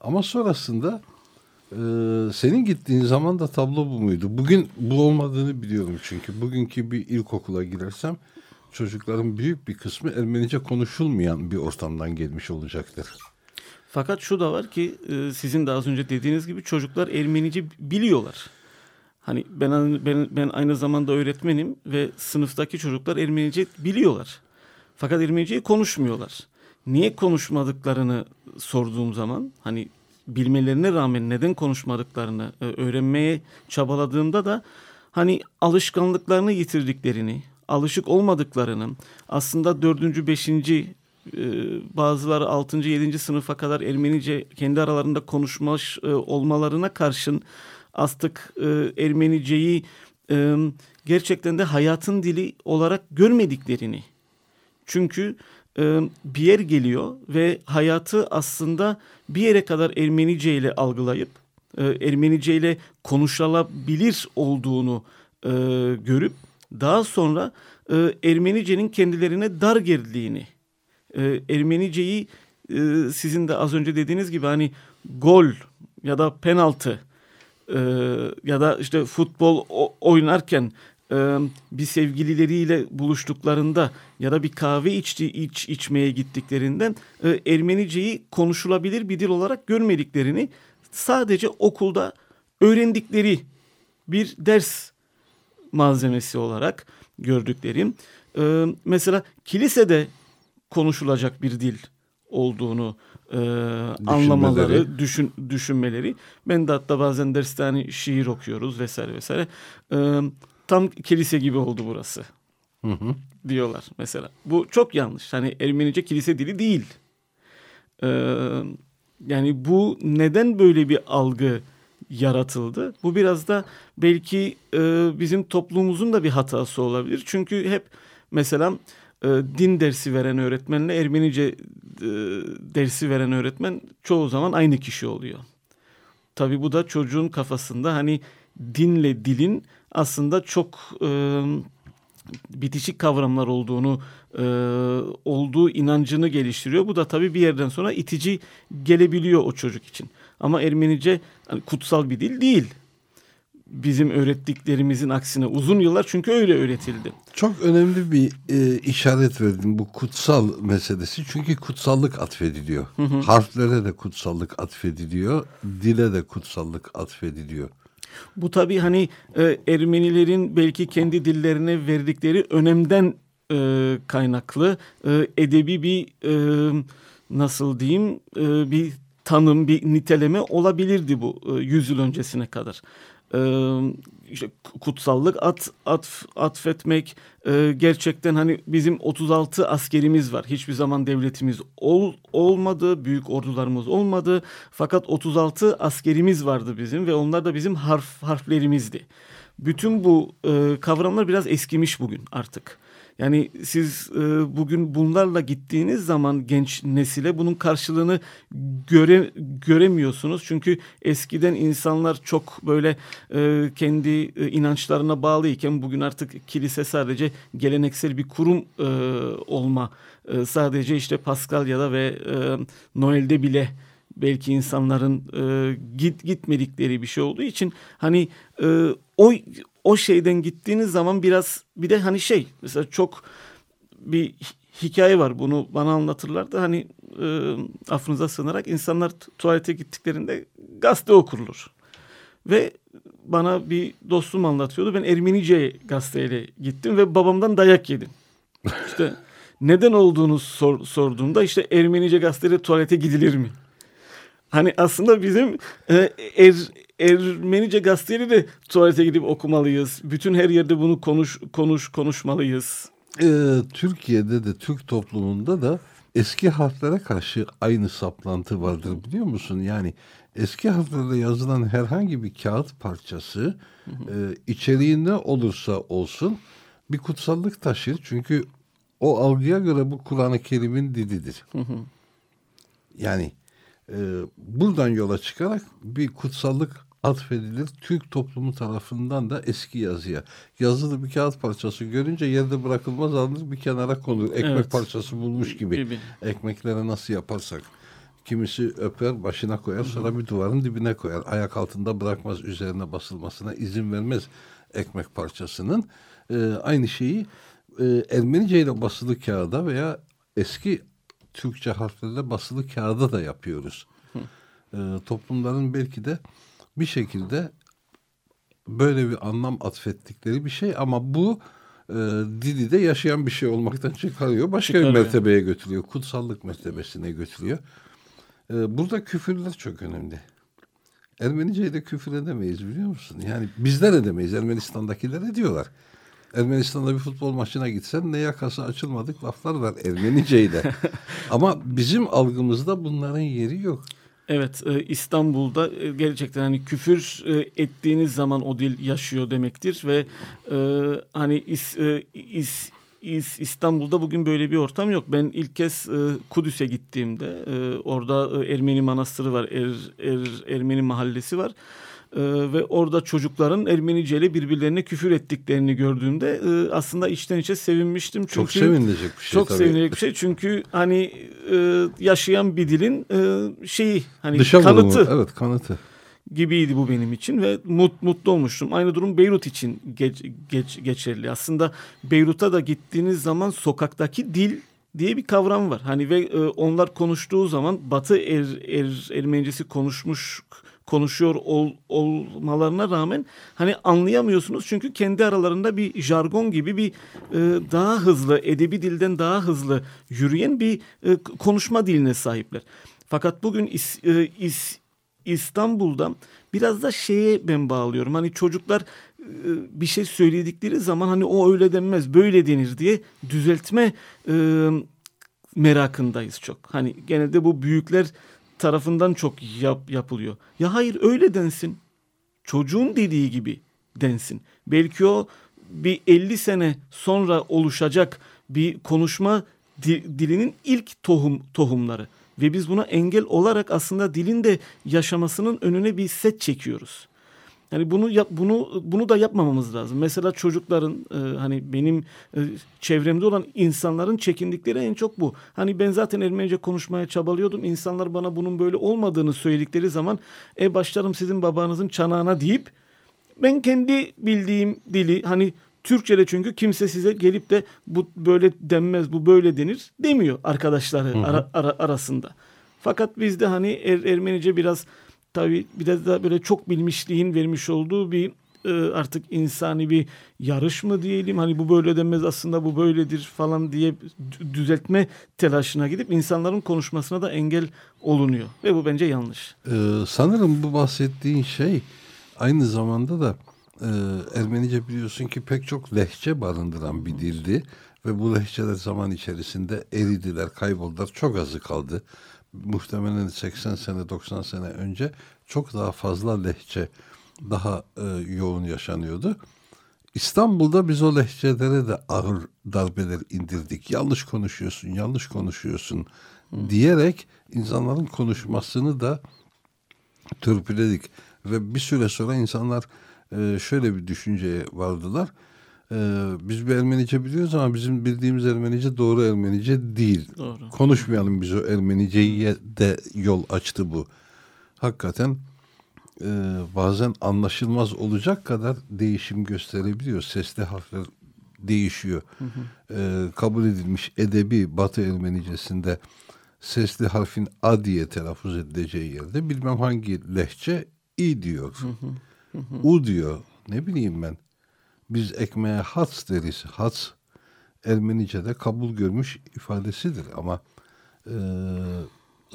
Ama sonrasında e, senin gittiğin zaman da tablo bu muydu? Bugün bu olmadığını biliyorum çünkü. Bugünkü bir ilkokula girersem çocukların büyük bir kısmı Ermenice konuşulmayan bir ortamdan gelmiş olacaktır. Fakat şu da var ki e, sizin de az önce dediğiniz gibi çocuklar Ermenice biliyorlar. Hani ben ben ben aynı zamanda öğretmenim ve sınıftaki çocuklar Ermenice biliyorlar. Fakat Ermeniceyi konuşmuyorlar. Niye konuşmadıklarını sorduğum zaman hani bilmelerine rağmen neden konuşmadıklarını e, öğrenmeye çabaladığımda da hani alışkanlıklarını yitirdiklerini, alışık olmadıklarını aslında dördüncü, beşinci e, bazıları altıncı, yedinci sınıfa kadar Ermenice kendi aralarında konuşmuş e, olmalarına karşın astık Ermeniceyi gerçekten de hayatın dili olarak görmediklerini. Çünkü bir yer geliyor ve hayatı aslında bir yere kadar Ermenice ile algılayıp Ermenice ile konuşulabilir olduğunu görüp daha sonra Ermenice'nin kendilerine dar geldiğini, Ermenice'yi sizin de az önce dediğiniz gibi hani gol ya da penaltı ya da işte futbol oynarken bir sevgilileriyle buluştuklarında ya da bir kahve içti, iç, içmeye gittiklerinden Ermeniceyi konuşulabilir bir dil olarak görmediklerini sadece okulda öğrendikleri bir ders malzemesi olarak gördüklerim. Mesela kilisede konuşulacak bir dil olduğunu e, anlamaları, düşün, düşünmeleri. Ben de hatta bazen derste hani şiir okuyoruz vesaire vesaire. E, tam kilise gibi oldu burası. Hı hı. Diyorlar mesela. Bu çok yanlış. Hani Ermenice kilise dili değil. Ee, yani bu neden böyle bir algı yaratıldı? Bu biraz da belki e, bizim toplumumuzun da bir hatası olabilir. Çünkü hep mesela e, din dersi veren öğretmenle Ermenice e, dersi veren öğretmen çoğu zaman aynı kişi oluyor. Tabii bu da çocuğun kafasında hani dinle dilin aslında çok e, bitişik kavramlar olduğunu e, olduğu inancını geliştiriyor. Bu da tabii bir yerden sonra itici gelebiliyor o çocuk için. Ama Ermenice hani kutsal bir dil değil. Bizim öğrettiklerimizin aksine uzun yıllar çünkü öyle öğretildi. Çok önemli bir e, işaret verdim bu kutsal meselesi. Çünkü kutsallık atfediliyor. Hı hı. Harflere de kutsallık atfediliyor. Dile de kutsallık atfediliyor. Bu tabii hani e, Ermenilerin belki kendi dillerine verdikleri önemden e, kaynaklı e, edebi bir e, nasıl diyeyim e, bir tanım bir niteleme olabilirdi bu e, yüzyıl öncesine kadar. E, işte kutsallık at, atf, atfetmek e, gerçekten hani bizim 36 askerimiz var. Hiçbir zaman devletimiz ol, olmadı, büyük ordularımız olmadı. Fakat 36 askerimiz vardı bizim ve onlar da bizim harf harflerimizdi. Bütün bu e, kavramlar biraz eskimiş bugün artık. Yani siz e, bugün bunlarla gittiğiniz zaman genç nesile bunun karşılığını göre, göremiyorsunuz. Çünkü eskiden insanlar çok böyle e, kendi e, inançlarına bağlıyken bugün artık kilise sadece geleneksel bir kurum e, olma. E, sadece işte Paskalya'da ve e, Noel'de bile belki insanların e, git gitmedikleri bir şey olduğu için hani e, o o şeyden gittiğiniz zaman biraz bir de hani şey mesela çok bir hikaye var bunu bana anlatırlar da hani e, affınıza sığınarak insanlar tuvalete gittiklerinde gazete okurlar. Ve bana bir dostum anlatıyordu. Ben Ermenice gazeteyle gittim ve babamdan dayak yedim. İşte neden olduğunu sor, sorduğumda işte Ermenice gazeteyle tuvalete gidilir mi? Hani aslında bizim e, er, Ermenice gazeteleri de tuvalete gidip okumalıyız. Bütün her yerde bunu konuş konuş konuşmalıyız. Ee, Türkiye'de de Türk toplumunda da eski harflere karşı aynı saplantı vardır biliyor musun? Yani eski harflerle yazılan herhangi bir kağıt parçası e, içeriğinde olursa olsun bir kutsallık taşır. Çünkü o algıya göre bu Kur'an-ı Kerim'in dilidir. Yani e, buradan yola çıkarak bir kutsallık atfedilir. Türk toplumu tarafından da eski yazıya. Yazılı bir kağıt parçası görünce yerde bırakılmaz alınır bir kenara konur. Ekmek evet. parçası bulmuş gibi. gibi. Ekmeklere nasıl yaparsak. Kimisi öper başına koyar sonra bir duvarın dibine koyar. Ayak altında bırakmaz üzerine basılmasına izin vermez ekmek parçasının. Ee, aynı şeyi e, Ermenice ile basılı kağıda veya eski Türkçe harflerle basılı kağıda da yapıyoruz. Ee, toplumların belki de bir şekilde böyle bir anlam atfettikleri bir şey ama bu e, dili de yaşayan bir şey olmaktan çıkarıyor. Başka Çıkarıyor. bir mertebeye götürüyor. Kutsallık mertebesine götürüyor. E, burada küfürler çok önemli. Ermenice'ye de küfür edemeyiz biliyor musun? Yani bizler edemeyiz. Ermenistan'dakiler ediyorlar. Ermenistan'da bir futbol maçına gitsen ne yakası açılmadık laflar var Ermenice'yle. <laughs> Ama bizim algımızda bunların yeri yok. Evet e, İstanbul'da e, gerçekten hani küfür e, ettiğiniz zaman o dil yaşıyor demektir ve hani is, is, is, İstanbul'da bugün böyle bir ortam yok. Ben ilk kez Kudüs'e gittiğimde orada Ermeni manastırı var, er, er, Ermeni mahallesi var. Ee, ve orada çocukların Ermenice ile birbirlerine küfür ettiklerini gördüğümde e, aslında içten içe sevinmiştim. Çünkü çok sevinilecek bir şey Çok tabii. sevinilecek bir şey çünkü hani e, yaşayan bir dilin e, şeyi hani Dışa kanıtı. Vurumu. Evet kanıtı gibiydi bu benim için ve mut, mutlu olmuştum. Aynı durum Beyrut için geç, geç, geçerli. Aslında Beyrut'a da gittiğiniz zaman sokaktaki dil diye bir kavram var. Hani ve e, onlar konuştuğu zaman Batı er, er, Ermenicesi konuşmuş konuşuyor ol, olmalarına rağmen hani anlayamıyorsunuz çünkü kendi aralarında bir jargon gibi bir e, daha hızlı edebi dilden daha hızlı yürüyen bir e, konuşma diline sahipler. Fakat bugün is, e, is, İstanbul'da biraz da şeye ben bağlıyorum. Hani çocuklar e, bir şey söyledikleri zaman hani o öyle denmez böyle denir diye düzeltme e, merakındayız çok. Hani genelde bu büyükler tarafından çok yap, yapılıyor. Ya hayır öyle densin. Çocuğun dediği gibi densin. Belki o bir 50 sene sonra oluşacak bir konuşma dilinin ilk tohum tohumları ve biz buna engel olarak aslında dilin de yaşamasının önüne bir set çekiyoruz. Yani bunu yap, bunu bunu da yapmamamız lazım. Mesela çocukların e, hani benim e, çevremde olan insanların çekindikleri en çok bu. Hani ben zaten Ermenice konuşmaya çabalıyordum. İnsanlar bana bunun böyle olmadığını söyledikleri zaman e başlarım sizin babanızın çanağına deyip ben kendi bildiğim dili hani Türkçe'de çünkü kimse size gelip de bu böyle denmez, bu böyle denir demiyor arkadaşları Ara, ara, arasında. Fakat bizde hani er, Ermenice biraz tabii bir de da böyle çok bilmişliğin vermiş olduğu bir e, artık insani bir yarış mı diyelim hani bu böyle demez aslında bu böyledir falan diye düzeltme telaşına gidip insanların konuşmasına da engel olunuyor ve bu bence yanlış. Ee, sanırım bu bahsettiğin şey aynı zamanda da e, Ermenice biliyorsun ki pek çok lehçe barındıran bir dildi. Ve bu lehçeler zaman içerisinde eridiler, kayboldular. Çok azı kaldı. Muhtemelen 80 sene, 90 sene önce çok daha fazla lehçe daha e, yoğun yaşanıyordu. İstanbul'da biz o lehçelere de ağır darbeler indirdik. Yanlış konuşuyorsun, yanlış konuşuyorsun diyerek insanların konuşmasını da törpüledik. Ve bir süre sonra insanlar e, şöyle bir düşünceye vardılar. E, biz bir Ermenice biliyoruz ama bizim bildiğimiz Ermenice doğru Ermenice değil. Doğru. Konuşmayalım biz o Ermenice'ye de yol açtı bu. Hakikaten e, bazen anlaşılmaz olacak kadar değişim gösterebiliyor. Sesli harfler değişiyor. Hı hı. E, kabul edilmiş edebi Batı Ermenicesinde sesli harfin a diye telaffuz edileceği yerde bilmem hangi lehçe i diyor. Hı hı. Hı hı. U diyor. Ne bileyim ben. Biz ekmeğe hats deriz. Hats Ermenice'de kabul görmüş ifadesidir ama e,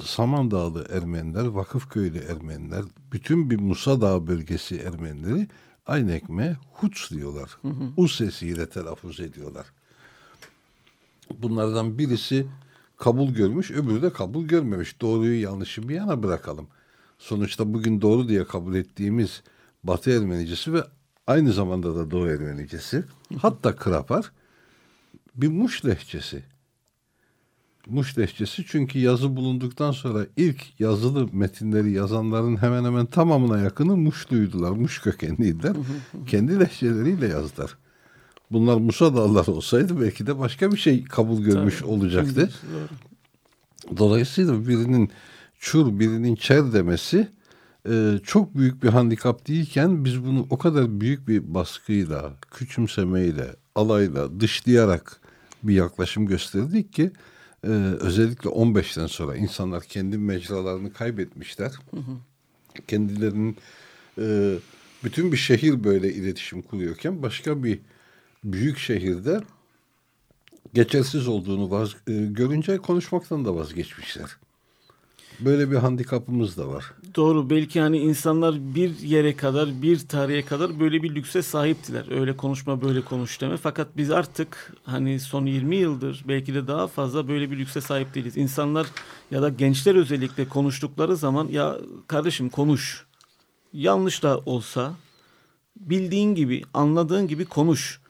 Samandağlı Ermeniler, Vakıfköylü Ermeniler, bütün bir Musa Dağı bölgesi Ermenileri aynı ekmeğe huts diyorlar. Hı hı. U sesiyle telaffuz ediyorlar. Bunlardan birisi kabul görmüş, öbürü de kabul görmemiş. Doğruyu yanlışı bir yana bırakalım. Sonuçta bugün doğru diye kabul ettiğimiz Batı Ermenicesi ve aynı zamanda da Doğu Ermenicesi, hatta Krapar bir Muş lehçesi. Muş lehçesi çünkü yazı bulunduktan sonra ilk yazılı metinleri yazanların hemen hemen tamamına yakını Muşluydular. Muş kökenliydiler. <laughs> Kendi lehçeleriyle yazdılar. Bunlar Musa dağlar olsaydı belki de başka bir şey kabul görmüş Tabii, olacaktı. Dolayısıyla birinin çur, birinin çer demesi e, çok büyük bir handikap değilken biz bunu o kadar büyük bir baskıyla, küçümsemeyle, alayla, dışlayarak bir yaklaşım gösterdik ki e, özellikle 15'ten sonra insanlar kendi mecralarını kaybetmişler. Hı hı. Kendilerinin e, bütün bir şehir böyle iletişim kuruyorken başka bir büyük şehirde geçersiz olduğunu vaz, e, görünce konuşmaktan da vazgeçmişler. Böyle bir handikapımız da var. Doğru. Belki hani insanlar bir yere kadar, bir tarihe kadar böyle bir lükse sahiptiler. Öyle konuşma, böyle konuş deme. Fakat biz artık hani son 20 yıldır belki de daha fazla böyle bir lükse sahip değiliz. İnsanlar ya da gençler özellikle konuştukları zaman ya kardeşim konuş. Yanlış da olsa bildiğin gibi, anladığın gibi konuş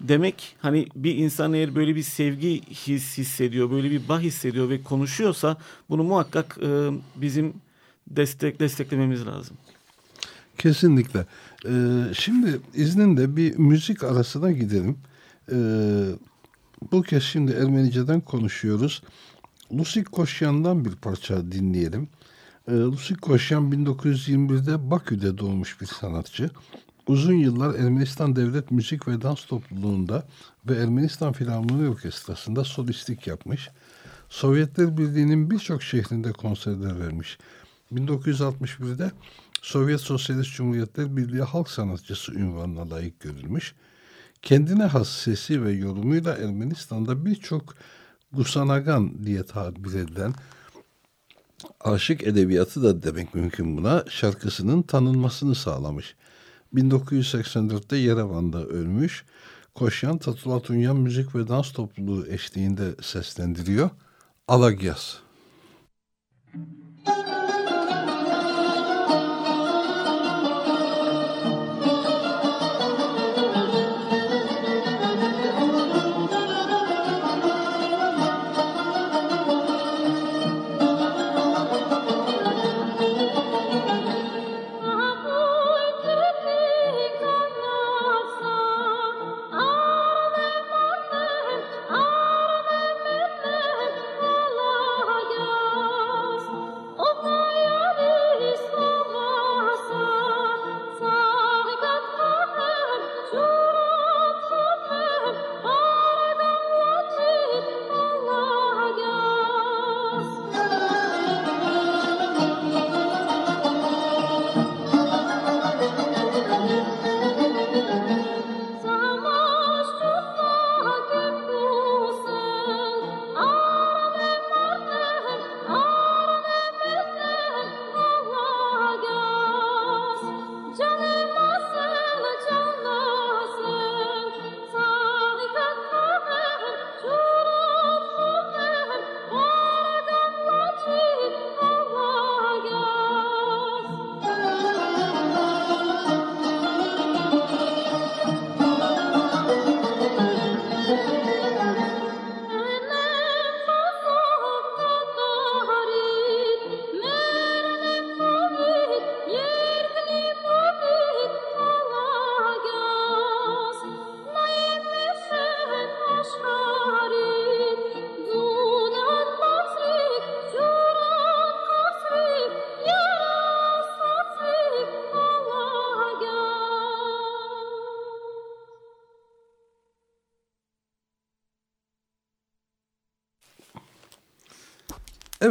demek hani bir insan eğer böyle bir sevgi his hissediyor, böyle bir bah hissediyor ve konuşuyorsa bunu muhakkak e, bizim destek desteklememiz lazım. Kesinlikle. Ee, şimdi izninle bir müzik arasına gidelim. Ee, bu kez şimdi Ermenice'den konuşuyoruz. Lusik Koşyan'dan bir parça dinleyelim. Ee, Lusik Koşyan 1921'de Bakü'de doğmuş bir sanatçı. Uzun yıllar Ermenistan Devlet Müzik ve Dans Topluluğu'nda ve Ermenistan Filarmoni Orkestrası'nda solistlik yapmış. Sovyetler Birliği'nin birçok şehrinde konserler vermiş. 1961'de Sovyet Sosyalist Cumhuriyetler Birliği Halk Sanatçısı ünvanına layık görülmüş. Kendine has sesi ve yorumuyla Ermenistan'da birçok Gusanagan diye tabir edilen aşık edebiyatı da demek mümkün buna şarkısının tanınmasını sağlamış. 1984'te Yerevan'da ölmüş. Koşyan Tatulatunyan Müzik ve Dans Topluluğu eşliğinde seslendiriyor. Alagyas.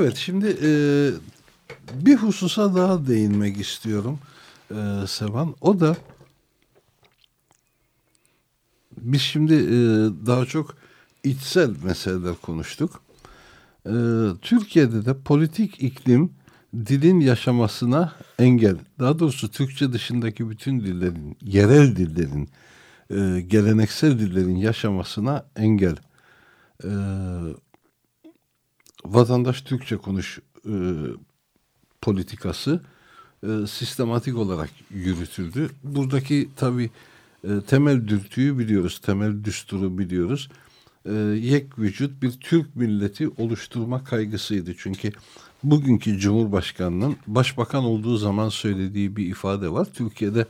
Evet şimdi e, bir hususa daha değinmek istiyorum e, Sevan. O da biz şimdi e, daha çok içsel meseleler konuştuk. E, Türkiye'de de politik iklim dilin yaşamasına engel. Daha doğrusu Türkçe dışındaki bütün dillerin, yerel dillerin, e, geleneksel dillerin yaşamasına engel. E, vatandaş Türkçe konuş e, politikası e, sistematik olarak yürütüldü. Buradaki tabi e, temel dürtüyü biliyoruz, temel düsturu biliyoruz. E, yek vücut bir Türk milleti oluşturma kaygısıydı. Çünkü bugünkü Cumhurbaşkanı'nın başbakan olduğu zaman söylediği bir ifade var. Türkiye'de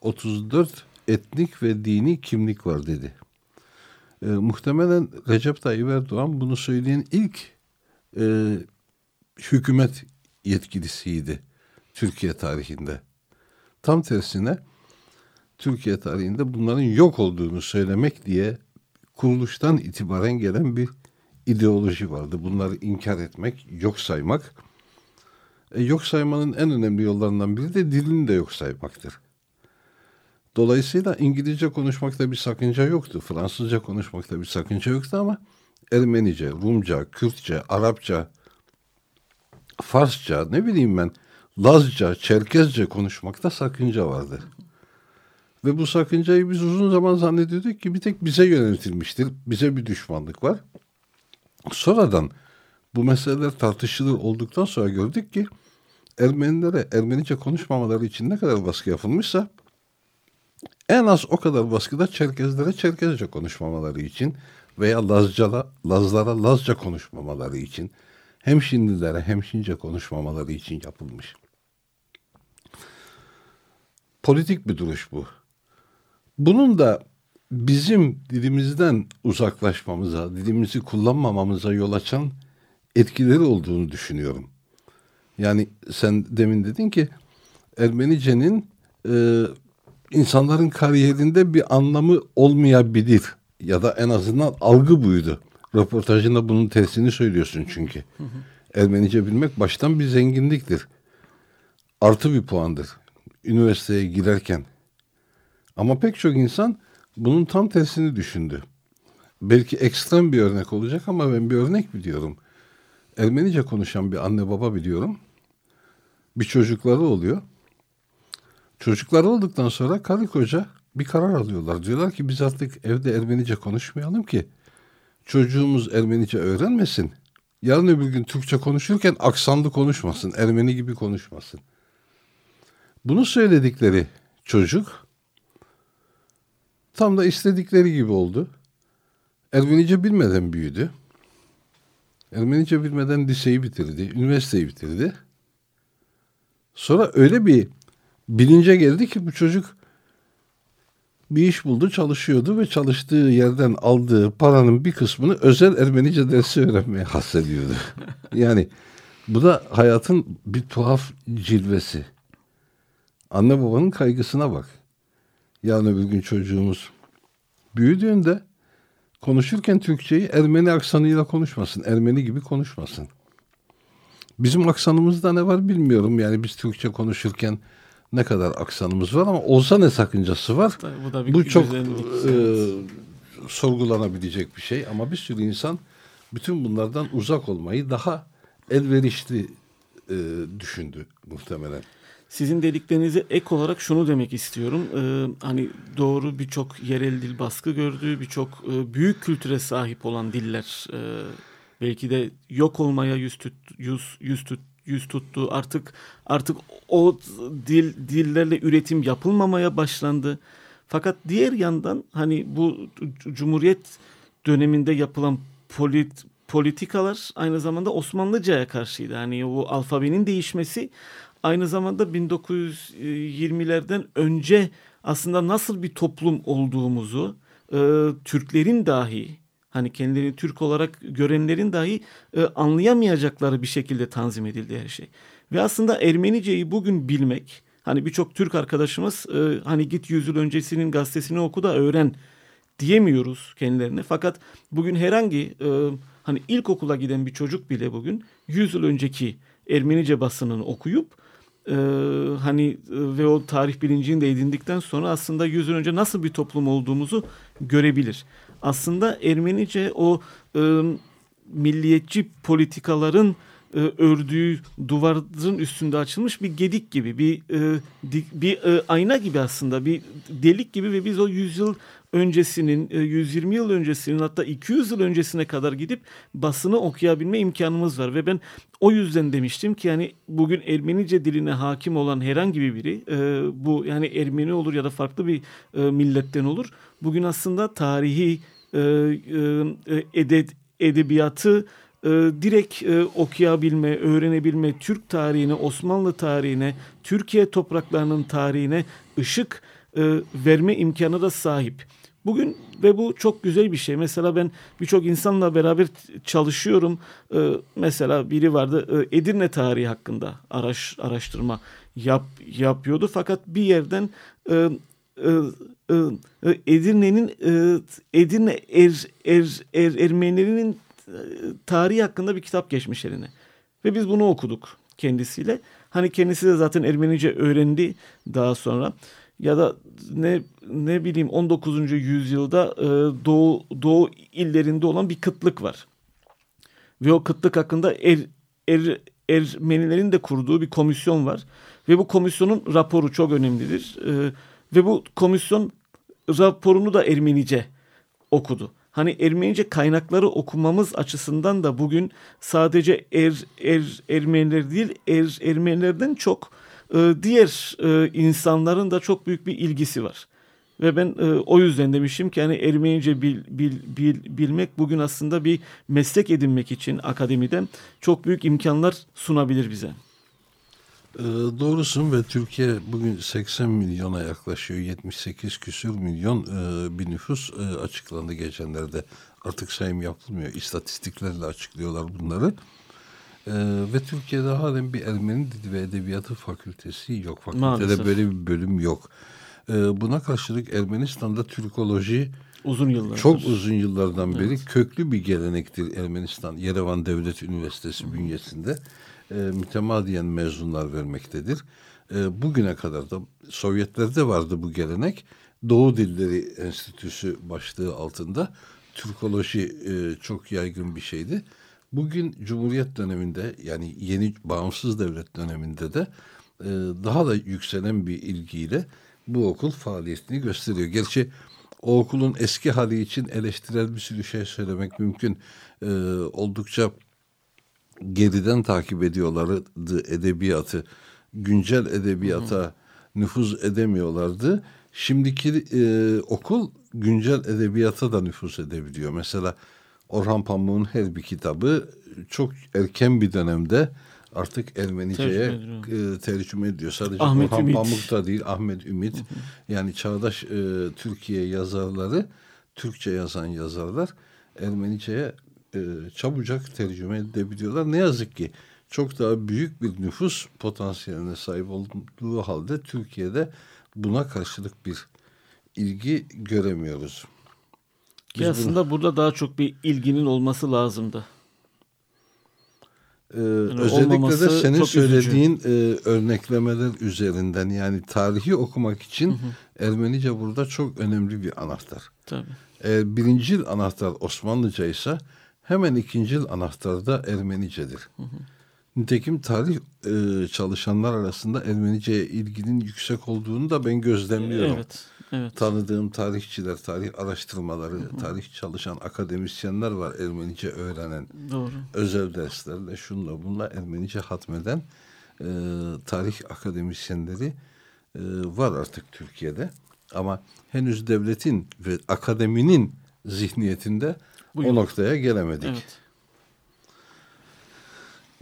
34 etnik ve dini kimlik var dedi. E, muhtemelen Recep Tayyip Erdoğan bunu söyleyen ilk e, hükümet yetkilisiydi Türkiye tarihinde. Tam tersine Türkiye tarihinde bunların yok olduğunu söylemek diye kuruluştan itibaren gelen bir ideoloji vardı. Bunları inkar etmek, yok saymak. E, yok saymanın en önemli yollarından biri de dilini de yok saymaktır. Dolayısıyla İngilizce konuşmakta bir sakınca yoktu. Fransızca konuşmakta bir sakınca yoktu ama Ermenice, Rumca, Kürtçe, Arapça, Farsça, ne bileyim ben, Lazca, Çerkezce konuşmakta sakınca vardı. Ve bu sakıncayı biz uzun zaman zannediyorduk ki bir tek bize yönetilmiştir. Bize bir düşmanlık var. Sonradan bu meseleler tartışılır olduktan sonra gördük ki Ermenilere Ermenice konuşmamaları için ne kadar baskı yapılmışsa en az o kadar baskıda Çerkezlere Çerkezce konuşmamaları için veya Lazcala, Lazlara Lazca konuşmamaları için hem Şinlilere hem Şince konuşmamaları için yapılmış. Politik bir duruş bu. Bunun da bizim dilimizden uzaklaşmamıza, dilimizi kullanmamamıza yol açan etkileri olduğunu düşünüyorum. Yani sen demin dedin ki Ermenice'nin e, insanların kariyerinde bir anlamı olmayabilir ya da en azından algı buydu. Röportajında bunun tersini söylüyorsun çünkü. Hı hı. Ermenice bilmek baştan bir zenginliktir. Artı bir puandır. Üniversiteye girerken. Ama pek çok insan bunun tam tersini düşündü. Belki ekstrem bir örnek olacak ama ben bir örnek biliyorum. Ermenice konuşan bir anne baba biliyorum. Bir çocukları oluyor. Çocukları olduktan sonra karı koca bir karar alıyorlar. Diyorlar ki biz artık evde Ermenice konuşmayalım ki çocuğumuz Ermenice öğrenmesin. Yarın öbür gün Türkçe konuşurken aksanlı konuşmasın, Ermeni gibi konuşmasın. Bunu söyledikleri çocuk tam da istedikleri gibi oldu. Ermenice bilmeden büyüdü. Ermenice bilmeden liseyi bitirdi, üniversiteyi bitirdi. Sonra öyle bir bilince geldi ki bu çocuk bir iş buldu, çalışıyordu ve çalıştığı yerden aldığı paranın bir kısmını özel Ermenice dersi öğrenmeye hissediyordu. <laughs> yani bu da hayatın bir tuhaf cilvesi. Anne babanın kaygısına bak. Yani bir gün çocuğumuz büyüdüğünde konuşurken Türkçeyi Ermeni aksanıyla konuşmasın. Ermeni gibi konuşmasın. Bizim aksanımızda ne var bilmiyorum. Yani biz Türkçe konuşurken ne kadar aksanımız var ama olsa ne sakıncası var? Tabii bu da bir bu çok e, sorgulanabilecek bir şey ama bir sürü insan bütün bunlardan uzak olmayı daha elverişli e, düşündü muhtemelen. Sizin dediklerinize ek olarak şunu demek istiyorum. Ee, hani doğru birçok yerel dil baskı gördüğü, birçok e, büyük kültüre sahip olan diller e, belki de yok olmaya yüz, tut, yüz, yüz tut, yüz tuttu. Artık artık o dil dillerle üretim yapılmamaya başlandı. Fakat diğer yandan hani bu Cumhuriyet döneminde yapılan polit, politikalar aynı zamanda Osmanlıca'ya karşıydı. Hani o alfabenin değişmesi aynı zamanda 1920'lerden önce aslında nasıl bir toplum olduğumuzu e, Türklerin dahi hani kendilerini Türk olarak görenlerin dahi e, anlayamayacakları bir şekilde tanzim edildi her şey. Ve aslında Ermeniceyi bugün bilmek hani birçok Türk arkadaşımız e, hani git yüzyıl öncesinin gazetesini oku da öğren diyemiyoruz kendilerine. Fakat bugün herhangi e, Hani ilkokula giden bir çocuk bile bugün 100 yıl önceki Ermenice basınını okuyup e, hani e, ve o tarih bilincini de edindikten sonra aslında 100 yıl önce nasıl bir toplum olduğumuzu görebilir. Aslında Ermenice o e, milliyetçi politikaların e, ördüğü duvarın üstünde açılmış bir gedik gibi bir e, bir e, ayna gibi aslında bir delik gibi ve biz o 100 yıl öncesinin e, 120 yıl öncesinin hatta 200 yıl öncesine kadar gidip basını okuyabilme imkanımız var. Ve ben o yüzden demiştim ki yani bugün Ermenice diline hakim olan herhangi bir biri e, bu yani Ermeni olur ya da farklı bir e, milletten olur. Bugün aslında tarihi e, e, edet, edebiyatı e, direkt e, okuyabilme, öğrenebilme, Türk tarihine, Osmanlı tarihine, Türkiye topraklarının tarihine ışık e, verme imkanı da sahip. Bugün ve bu çok güzel bir şey. Mesela ben birçok insanla beraber çalışıyorum. E, mesela biri vardı e, Edirne tarihi hakkında araş, araştırma yap, yapıyordu. Fakat bir yerden e, e, e, Edirne'nin e, Edirne er, er, er, Ermenilerinin tarihi hakkında bir kitap geçmiş eline. Ve biz bunu okuduk kendisiyle. Hani kendisi de zaten Ermenice öğrendi daha sonra. Ya da ne ne bileyim 19. yüzyılda e, doğu doğu illerinde olan bir kıtlık var. Ve o kıtlık hakkında er, er, Ermenilerin de kurduğu bir komisyon var. Ve bu komisyonun raporu çok önemlidir. E, ve bu komisyon raporunu da Ermenice okudu hani Ermenice kaynakları okumamız açısından da bugün sadece er, er Ermeniler değil er, Ermenilerden çok e, diğer e, insanların da çok büyük bir ilgisi var. Ve ben e, o yüzden demişim ki hani Ermenice bil, bil, bil, bilmek bugün aslında bir meslek edinmek için akademiden çok büyük imkanlar sunabilir bize. E, doğrusun ve Türkiye bugün 80 milyona yaklaşıyor. 78 küsür milyon e, bir nüfus e, açıklandı geçenlerde. Artık sayım yapılmıyor. İstatistiklerle açıklıyorlar bunları. E, ve Türkiye'de halen bir Ermeni Dili ve Edebiyatı Fakültesi yok. Fakültede Maalesef. böyle bir bölüm yok. E, buna karşılık Ermenistan'da Türkoloji uzun yıllardır. Çok uzun yıllardan beri evet. köklü bir gelenektir Ermenistan. Yerevan Devlet Üniversitesi bünyesinde e, mütemadiyen mezunlar vermektedir. E, bugüne kadar da Sovyetlerde vardı bu gelenek. Doğu Dilleri Enstitüsü başlığı altında Türkoloji e, çok yaygın bir şeydi. Bugün Cumhuriyet döneminde yani yeni bağımsız devlet döneminde de e, daha da yükselen bir ilgiyle bu okul faaliyetini gösteriyor. Gerçi o okulun eski hali için eleştirel bir sürü şey söylemek mümkün. E, oldukça geriden takip ediyorlardı edebiyatı. Güncel edebiyata Hı. nüfuz edemiyorlardı. Şimdiki e, okul güncel edebiyata da nüfuz edebiliyor. Mesela Orhan Pamuk'un her bir kitabı çok erken bir dönemde artık Ermenice'ye tercüme, e, tercüme ediyor. Sadece Ahmet Orhan Ümit. Pamuk da değil Ahmet Ümit. Hı hı. Yani çağdaş e, Türkiye yazarları, Türkçe yazan yazarlar Ermenice'ye e, çabucak tercüme edebiliyorlar. Ne yazık ki çok daha büyük bir nüfus potansiyeline sahip olduğu halde Türkiye'de buna karşılık bir ilgi göremiyoruz. Biz Ki aslında bunu... burada daha çok bir ilginin olması lazımdı. Ee, yani özellikle de senin söylediğin e, örneklemeler üzerinden yani tarihi okumak için hı hı. Ermenice burada çok önemli bir anahtar. Tabii. Eğer birinci anahtar Osmanlıca ise hemen ikinci yıl anahtarda Ermenicedir. Hı hı. Nitekim tarih e, çalışanlar arasında Ermenice'ye ilginin yüksek olduğunu da ben gözlemliyorum. Evet, evet. Tanıdığım tarihçiler, tarih araştırmaları, hı hı. tarih çalışan akademisyenler var Ermenice öğrenen. Doğru. Özel derslerle şunla bunla Ermenice hatmeden e, tarih akademisyenleri e, var artık Türkiye'de. Ama henüz devletin ve akademinin zihniyetinde bu o noktaya gelemedik. Evet.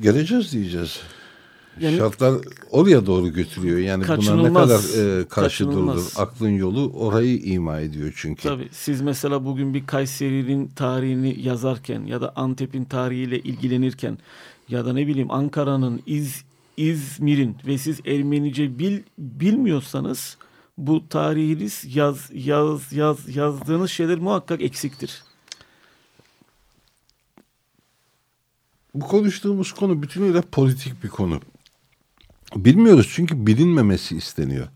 Geleceğiz diyeceğiz. Yani, Şartlar oraya doğru götürüyor. Yani buna ne kadar e, karşı durulur. Aklın yolu orayı ima ediyor çünkü. Tabii siz mesela bugün bir Kayseri'nin tarihini yazarken ya da Antep'in tarihiyle ilgilenirken ya da ne bileyim Ankara'nın İz, İzmir'in ve siz Ermenice bil, bilmiyorsanız bu tarihiniz yaz yaz yaz yazdığınız şeyler muhakkak eksiktir. bu konuştuğumuz konu bütünüyle politik bir konu. Bilmiyoruz çünkü bilinmemesi isteniyor.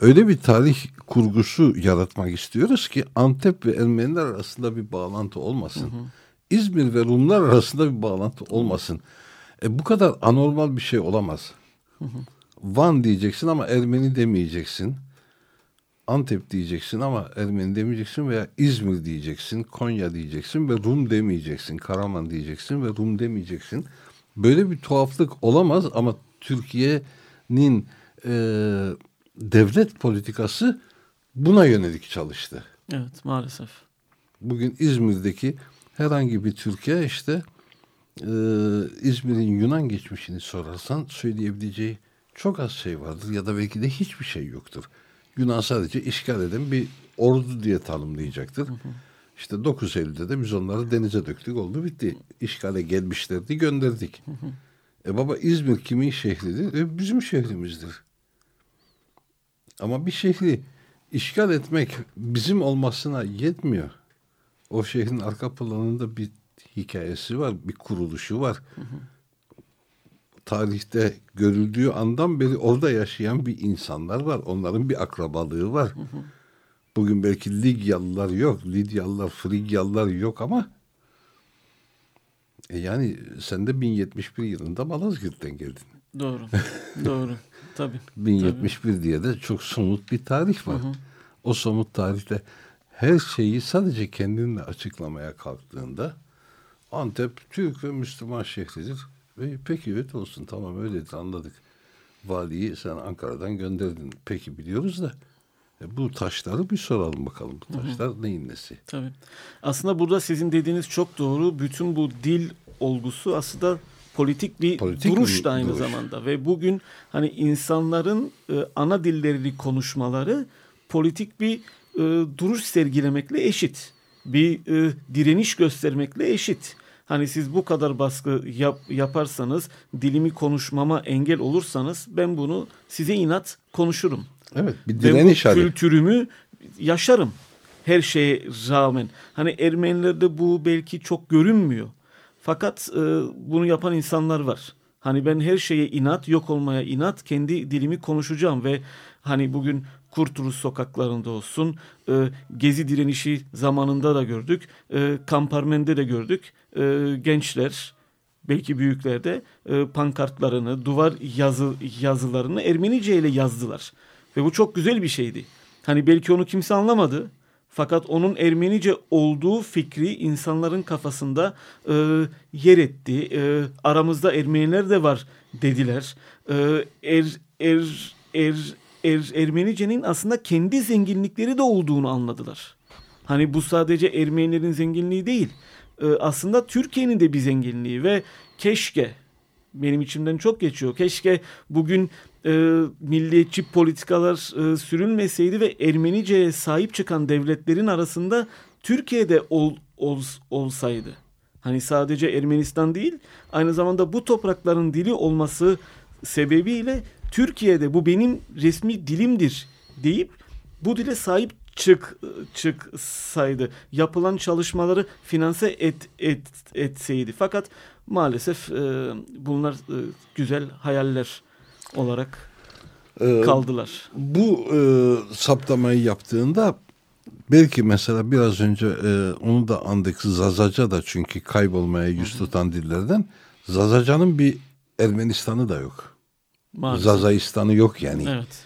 Öyle bir tarih kurgusu yaratmak istiyoruz ki Antep ve Ermeniler arasında bir bağlantı olmasın. Hı hı. İzmir ve Rumlar arasında bir bağlantı olmasın. E, bu kadar anormal bir şey olamaz. Hı hı. Van diyeceksin ama Ermeni demeyeceksin. Antep diyeceksin ama Ermeni demeyeceksin veya İzmir diyeceksin, Konya diyeceksin ve Rum demeyeceksin, Karaman diyeceksin ve Rum demeyeceksin. Böyle bir tuhaflık olamaz ama Türkiye'nin e, devlet politikası buna yönelik çalıştı. Evet maalesef. Bugün İzmir'deki herhangi bir Türkiye işte e, İzmir'in Yunan geçmişini sorarsan söyleyebileceği çok az şey vardır ya da belki de hiçbir şey yoktur. Yunan sadece işgal eden bir ordu diye tanımlayacaktır. Hı hı. İşte 9 Eylül'de de biz onları denize döktük oldu bitti. İşgale gelmişlerdi gönderdik. Hı hı. E baba İzmir kimin şehridir? E bizim şehrimizdir. Ama bir şehri işgal etmek bizim olmasına yetmiyor. O şehrin arka planında bir hikayesi var, bir kuruluşu var. Hı hı tarihte görüldüğü andan beri orada yaşayan bir insanlar var. Onların bir akrabalığı var. Hı hı. Bugün belki Ligyalılar yok, Lidyalılar, Frigyalılar yok ama e yani sen de 1071 yılında Malazgirt'ten geldin. Doğru. <laughs> Doğru. Tabii. 1071 tabii. diye de çok somut bir tarih var. Hı hı. O somut tarihte her şeyi sadece kendinle açıklamaya kalktığında Antep Türk ve Müslüman şehridir. Ve peki evet olsun tamam öyledir anladık. Valiyi sen Ankara'dan gönderdin. Peki biliyoruz da e, bu taşları bir soralım bakalım. Bu taşlar hı hı. neyin nesi? Tabii. Aslında burada sizin dediğiniz çok doğru. Bütün bu dil olgusu aslında politik bir politik duruş da aynı duruş. zamanda ve bugün hani insanların e, ana dillerini konuşmaları politik bir e, duruş sergilemekle eşit. Bir e, direniş göstermekle eşit. Hani siz bu kadar baskı yap, yaparsanız, dilimi konuşmama engel olursanız ben bunu size inat konuşurum. Evet, bir direniş hali. kültürümü yaşarım her şeye rağmen. Hani Ermenilerde bu belki çok görünmüyor. Fakat e, bunu yapan insanlar var. Hani ben her şeye inat, yok olmaya inat, kendi dilimi konuşacağım ve hani bugün Kurtuluş sokaklarında olsun, e, Gezi direnişi zamanında da gördük, e, Kamparmen'de de gördük. E, gençler, belki büyükler de e, pankartlarını, duvar yazı yazılarını Ermenice ile yazdılar. Ve bu çok güzel bir şeydi. Hani belki onu kimse anlamadı. Fakat onun Ermenice olduğu fikri insanların kafasında e, yer etti. E, aramızda Ermeniler de var dediler. E, er, er, er, er, Ermenice'nin aslında kendi zenginlikleri de olduğunu anladılar. Hani bu sadece Ermenilerin zenginliği değil. E, aslında Türkiye'nin de bir zenginliği ve keşke benim içimden çok geçiyor. Keşke bugün e, milliyetçi politikalar e, sürülmeseydi ve Ermenice'ye sahip çıkan devletlerin arasında Türkiye'de ol, ol, olsaydı. Hani sadece Ermenistan değil aynı zamanda bu toprakların dili olması sebebiyle Türkiye'de bu benim resmi dilimdir deyip bu dile sahip çık çıksaydı yapılan çalışmaları finanse et, et etseydi fakat maalesef e, bunlar e, güzel hayaller olarak ee, kaldılar. Bu e, saptamayı yaptığında belki mesela biraz önce e, onu da andık Zazaca da çünkü kaybolmaya yüz tutan dillerden Zazaca'nın bir Ermenistan'ı da yok. Maalesef. Zazaistan'ı yok yani. Evet.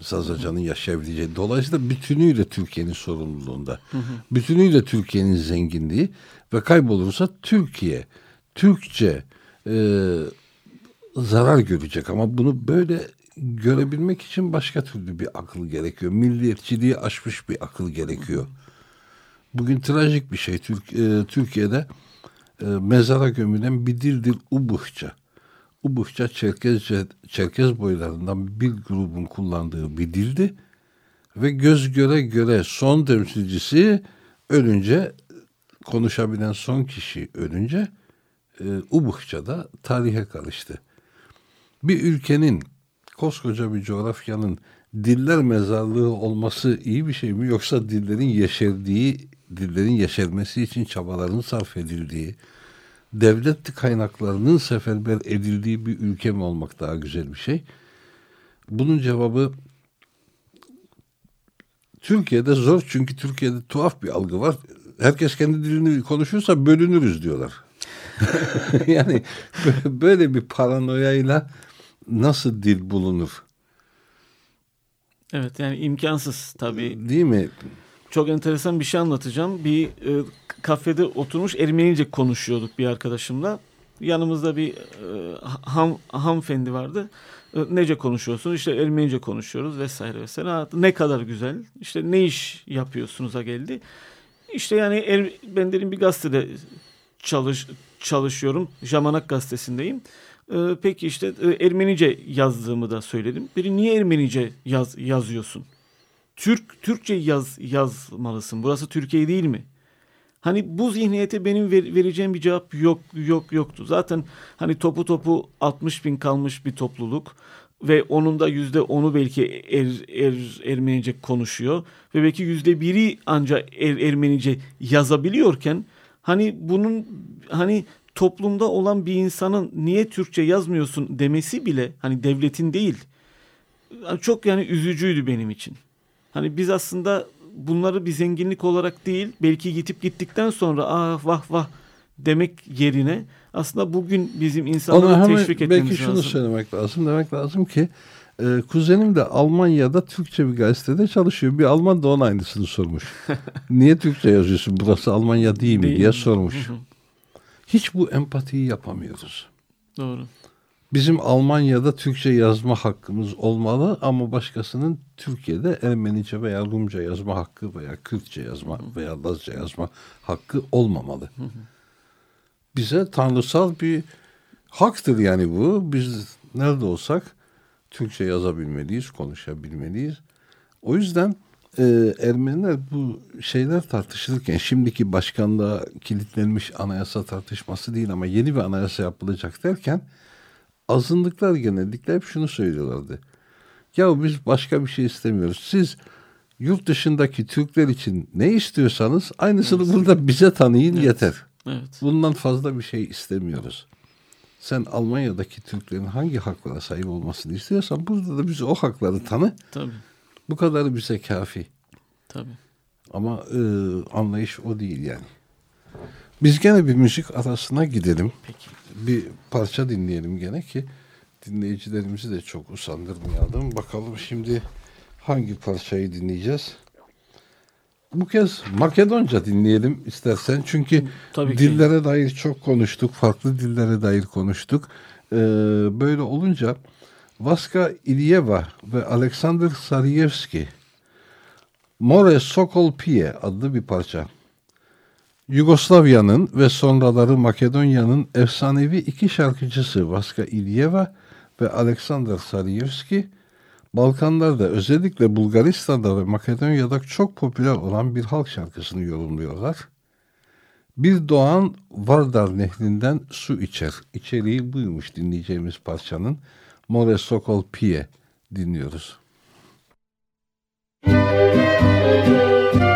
Zazaca'nın yaşayabileceği. Dolayısıyla bütünüyle Türkiye'nin sorumluluğunda. Hı hı. Bütünüyle Türkiye'nin zenginliği ve kaybolursa Türkiye, Türkçe e, zarar görecek ama bunu böyle görebilmek için başka türlü bir akıl gerekiyor. Milliyetçiliği aşmış bir akıl gerekiyor. Bugün trajik bir şey. Türk, e, Türkiye'de e, mezara gömülen bir dildir Ubuhça. Ubuhça Çerkezce, Çerkez boylarından bir grubun kullandığı bir dildi. Ve göz göre göre son temsilcisi ölünce konuşabilen son kişi ölünce e, Ubuhça'da tarihe karıştı bir ülkenin koskoca bir coğrafyanın diller mezarlığı olması iyi bir şey mi yoksa dillerin yeşerdiği, dillerin yeşermesi için çabaların sarf edildiği, devlet kaynaklarının seferber edildiği bir ülke mi olmak daha güzel bir şey? Bunun cevabı Türkiye'de zor çünkü Türkiye'de tuhaf bir algı var. Herkes kendi dilini konuşursa bölünürüz diyorlar. <laughs> yani böyle bir paranoyayla nasıl dil bulunur? Evet yani imkansız tabii. Değil mi? Çok enteresan bir şey anlatacağım. Bir e, kafede oturmuş Ermenice konuşuyorduk bir arkadaşımla. Yanımızda bir e, ham, hanımefendi vardı. E, nece konuşuyorsunuz? İşte Ermenice konuşuyoruz vesaire vesaire. Ha, ne kadar güzel. İşte ne iş yapıyorsunuz'a geldi. İşte yani er, ben dedim bir gazetede çalış, çalışıyorum. Jamanak gazetesindeyim. E, peki işte e, Ermenice yazdığımı da söyledim. Biri niye Ermenice yaz, yazıyorsun? Türk Türkçe yaz yazmalısın. Burası Türkiye değil mi? Hani bu zihniyete benim ver, vereceğim bir cevap yok yok yoktu. Zaten hani topu topu 60 bin kalmış bir topluluk ve onun da yüzde onu belki er, er, Ermenice konuşuyor ve belki yüzde biri ancak er, Ermenice yazabiliyorken hani bunun hani toplumda olan bir insanın niye Türkçe yazmıyorsun demesi bile hani devletin değil çok yani üzücüydü benim için. Hani biz aslında bunları bir zenginlik olarak değil belki gitip gittikten sonra ah vah vah demek yerine aslında bugün bizim insanları teşvik etmemiz belki lazım. şunu söylemek lazım. Demek lazım ki e, kuzenim de Almanya'da Türkçe bir gazetede çalışıyor. Bir Alman da onun aynısını sormuş. <laughs> Niye Türkçe yazıyorsun? Burası Almanya değil mi Değil diye mi? sormuş. Hı hı. Hiç bu empatiyi yapamıyoruz. Doğru. Bizim Almanya'da Türkçe yazma hakkımız olmalı ama başkasının Türkiye'de Ermenice veya Rumca yazma hakkı veya Kürtçe yazma veya Lazca yazma hakkı olmamalı. Bize tanrısal bir haktır yani bu. Biz nerede olsak Türkçe yazabilmeliyiz, konuşabilmeliyiz. O yüzden e, Ermeniler bu şeyler tartışılırken şimdiki başkanlığa kilitlenmiş anayasa tartışması değil ama yeni bir anayasa yapılacak derken azınlıklar genellikle hep şunu söylüyorlardı. Ya biz başka bir şey istemiyoruz. Siz yurt dışındaki Türkler için ne istiyorsanız aynısını burada bize tanıyın Evet. yeter. Evet. Bundan fazla bir şey istemiyoruz. Sen Almanya'daki Türklerin hangi haklara sahip olmasını istiyorsan burada da bize o hakları tanı. Tabii. Bu kadarı bize kafi. Tabii. Ama e, anlayış o değil yani. Biz gene bir müzik arasına gidelim. Peki. Bir parça dinleyelim gene ki dinleyicilerimizi de çok usandırmayalım. Bakalım şimdi hangi parçayı dinleyeceğiz? Bu kez Makedonca dinleyelim istersen. Çünkü Tabii ki. dillere dair çok konuştuk. Farklı dillere dair konuştuk. Ee, böyle olunca Vaska İlyeva ve Alexander Sarıyevski More Sokol Pie adlı bir parça. Yugoslavya'nın ve sonraları Makedonya'nın efsanevi iki şarkıcısı Vaska İlyeva ve Alexander Sarıyevski Balkanlarda özellikle Bulgaristan'da ve Makedonya'da çok popüler olan bir halk şarkısını yorumluyorlar. Bir doğan Vardar nehrinden su içer. İçeriği buymuş dinleyeceğimiz parçanın. More Sokol Pie dinliyoruz. More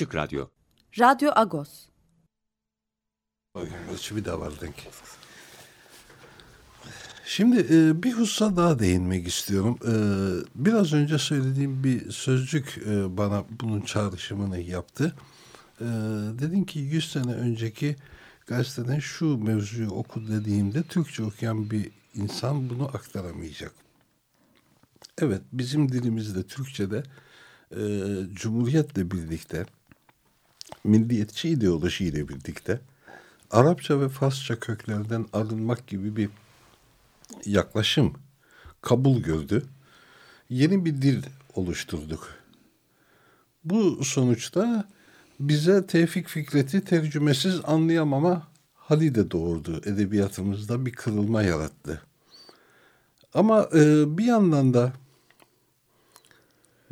Açık Radyo Radyo Agos. Ölçü bir daha var denk. Şimdi e, bir hususa daha değinmek istiyorum. E, biraz önce söylediğim bir sözcük e, bana bunun çağrışımını yaptı. E, dedin ki 100 sene önceki gazeteden şu mevzuyu oku dediğimde Türkçe okuyan bir insan bunu aktaramayacak. Evet bizim dilimizde Türkçe'de e, Cumhuriyet'le birlikte milliyetçi ideolojiyle birlikte Arapça ve Farsça köklerden arınmak gibi bir yaklaşım kabul gördü. Yeni bir dil oluşturduk. Bu sonuçta bize Tevfik Fikret'i tercümesiz anlayamama hali de doğurdu. Edebiyatımızda bir kırılma yarattı. Ama e, bir yandan da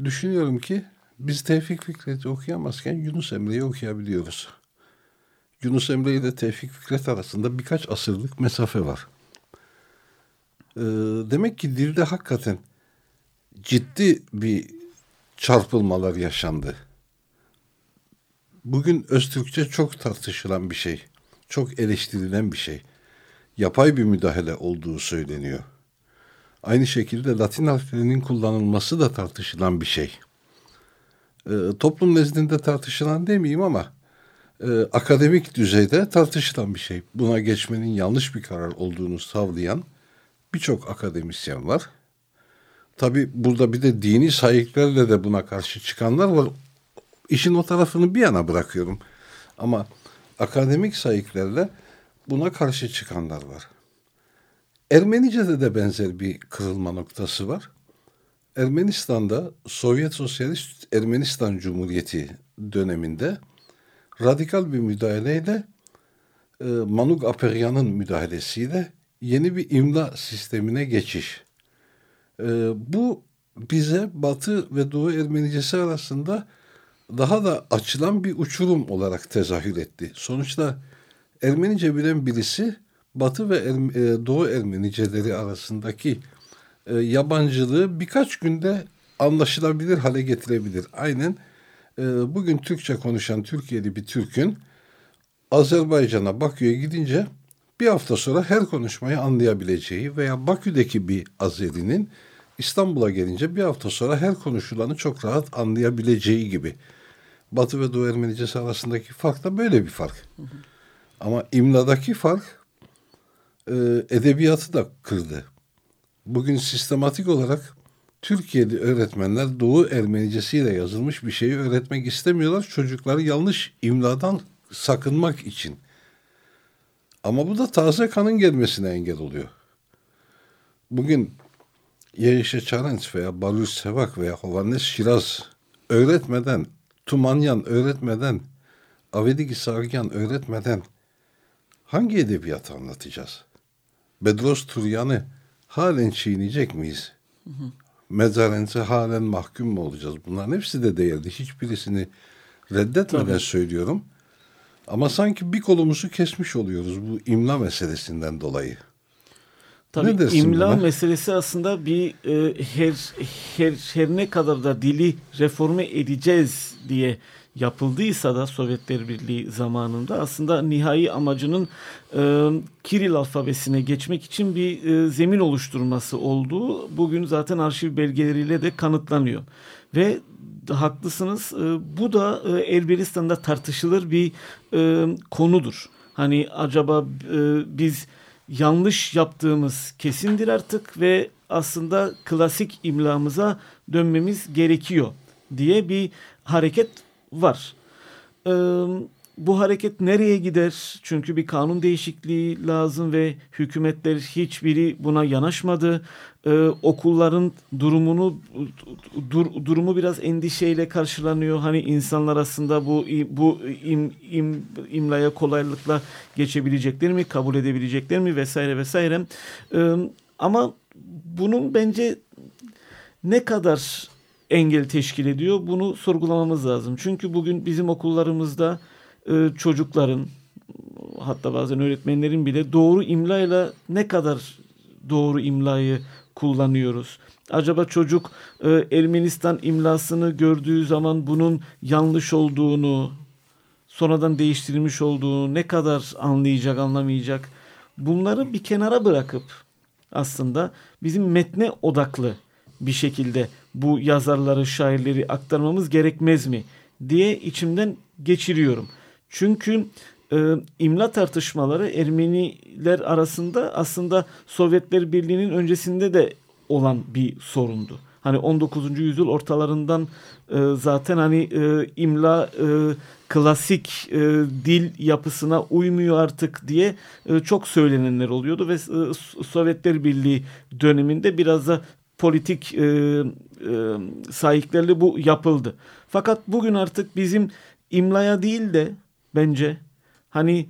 düşünüyorum ki biz Tevfik Fikret'i okuyamazken Yunus Emre'yi okuyabiliyoruz. Yunus Emre ile Tevfik Fikret arasında birkaç asırlık mesafe var. Ee, demek ki dilde hakikaten ciddi bir çarpılmalar yaşandı. Bugün Öztürkçe çok tartışılan bir şey. Çok eleştirilen bir şey. Yapay bir müdahale olduğu söyleniyor. Aynı şekilde Latin harflerinin kullanılması da tartışılan bir şey. Ee, toplum nezdinde tartışılan demeyeyim ama e, akademik düzeyde tartışılan bir şey. Buna geçmenin yanlış bir karar olduğunu savlayan birçok akademisyen var. Tabi burada bir de dini sahiplerle de buna karşı çıkanlar var. İşin o tarafını bir yana bırakıyorum. Ama akademik sahiplerle buna karşı çıkanlar var. Ermenice'de de benzer bir kırılma noktası var. Ermenistan'da Sovyet Sosyalist Ermenistan Cumhuriyeti döneminde radikal bir müdahaleyle e, Manuk Aperyan'ın müdahalesiyle yeni bir imla sistemine geçiş. E, bu bize Batı ve Doğu Ermenicesi arasında daha da açılan bir uçurum olarak tezahür etti. Sonuçta Ermenice bilen birisi Batı ve Erm e, Doğu Ermeniceleri arasındaki e, yabancılığı birkaç günde anlaşılabilir hale getirebilir. Aynen e, bugün Türkçe konuşan Türkiye'li bir Türk'ün Azerbaycan'a, Bakü'ye gidince bir hafta sonra her konuşmayı anlayabileceği veya Bakü'deki bir Azeri'nin İstanbul'a gelince bir hafta sonra her konuşulanı çok rahat anlayabileceği gibi. Batı ve Doğu Ermenicesi arasındaki fark da böyle bir fark. Hı hı. Ama imladaki fark e, edebiyatı da kırdı. Bugün sistematik olarak Türkiye'de öğretmenler Doğu Ermenicesiyle yazılmış bir şeyi öğretmek istemiyorlar. Çocukları yanlış imladan sakınmak için. Ama bu da taze kanın gelmesine engel oluyor. Bugün Yerişe Çarenç veya Balus Sevak veya Hovannes Şiraz öğretmeden, Tumanyan öğretmeden, Avedik Sargyan öğretmeden hangi edebiyatı anlatacağız? Bedros Turyan'ı halen çiğneyecek miyiz? Hı hı. Mezarense halen mahkum mu olacağız? Bunların hepsi de değerli. Hiçbirisini reddetmeden Tabii. söylüyorum. Ama sanki bir kolumuzu kesmiş oluyoruz bu imla meselesinden dolayı. Tabii ne imla buna? meselesi aslında bir e, her, her her ne kadar da dili reforme edeceğiz diye yapıldıysa da Sovyetler Birliği zamanında aslında nihai amacının e, Kiril alfabesine geçmek için bir e, zemin oluşturması olduğu bugün zaten arşiv belgeleriyle de kanıtlanıyor. Ve haklısınız e, bu da e, Ermenistan'da tartışılır bir e, konudur. Hani acaba e, biz yanlış yaptığımız kesindir artık ve aslında klasik imlamıza dönmemiz gerekiyor diye bir hareket var. Ee, bu hareket nereye gider? Çünkü bir kanun değişikliği lazım ve hükümetler hiçbiri buna yanaşmadı. Ee, okulların durumunu dur, durumu biraz endişeyle karşılanıyor. Hani insanlar aslında bu bu im, im, imlaya kolaylıkla geçebilecekler mi, kabul edebilecekler mi vesaire vesaire. Ee, ama bunun bence ne kadar engel teşkil ediyor. Bunu sorgulamamız lazım. Çünkü bugün bizim okullarımızda e, çocukların hatta bazen öğretmenlerin bile doğru imlayla ne kadar doğru imlayı kullanıyoruz? Acaba çocuk e, Ermenistan imlasını gördüğü zaman bunun yanlış olduğunu, sonradan değiştirilmiş olduğunu ne kadar anlayacak, anlamayacak? Bunları bir kenara bırakıp aslında bizim metne odaklı bir şekilde bu yazarları, şairleri aktarmamız gerekmez mi diye içimden geçiriyorum. Çünkü e, imla tartışmaları Ermeniler arasında aslında Sovyetler Birliği'nin öncesinde de olan bir sorundu. Hani 19. yüzyıl ortalarından e, zaten hani e, imla e, klasik e, dil yapısına uymuyor artık diye e, çok söylenenler oluyordu ve e, Sovyetler Birliği döneminde biraz da politik e, e, sahiplerle bu yapıldı. Fakat bugün artık bizim imlaya değil de bence hani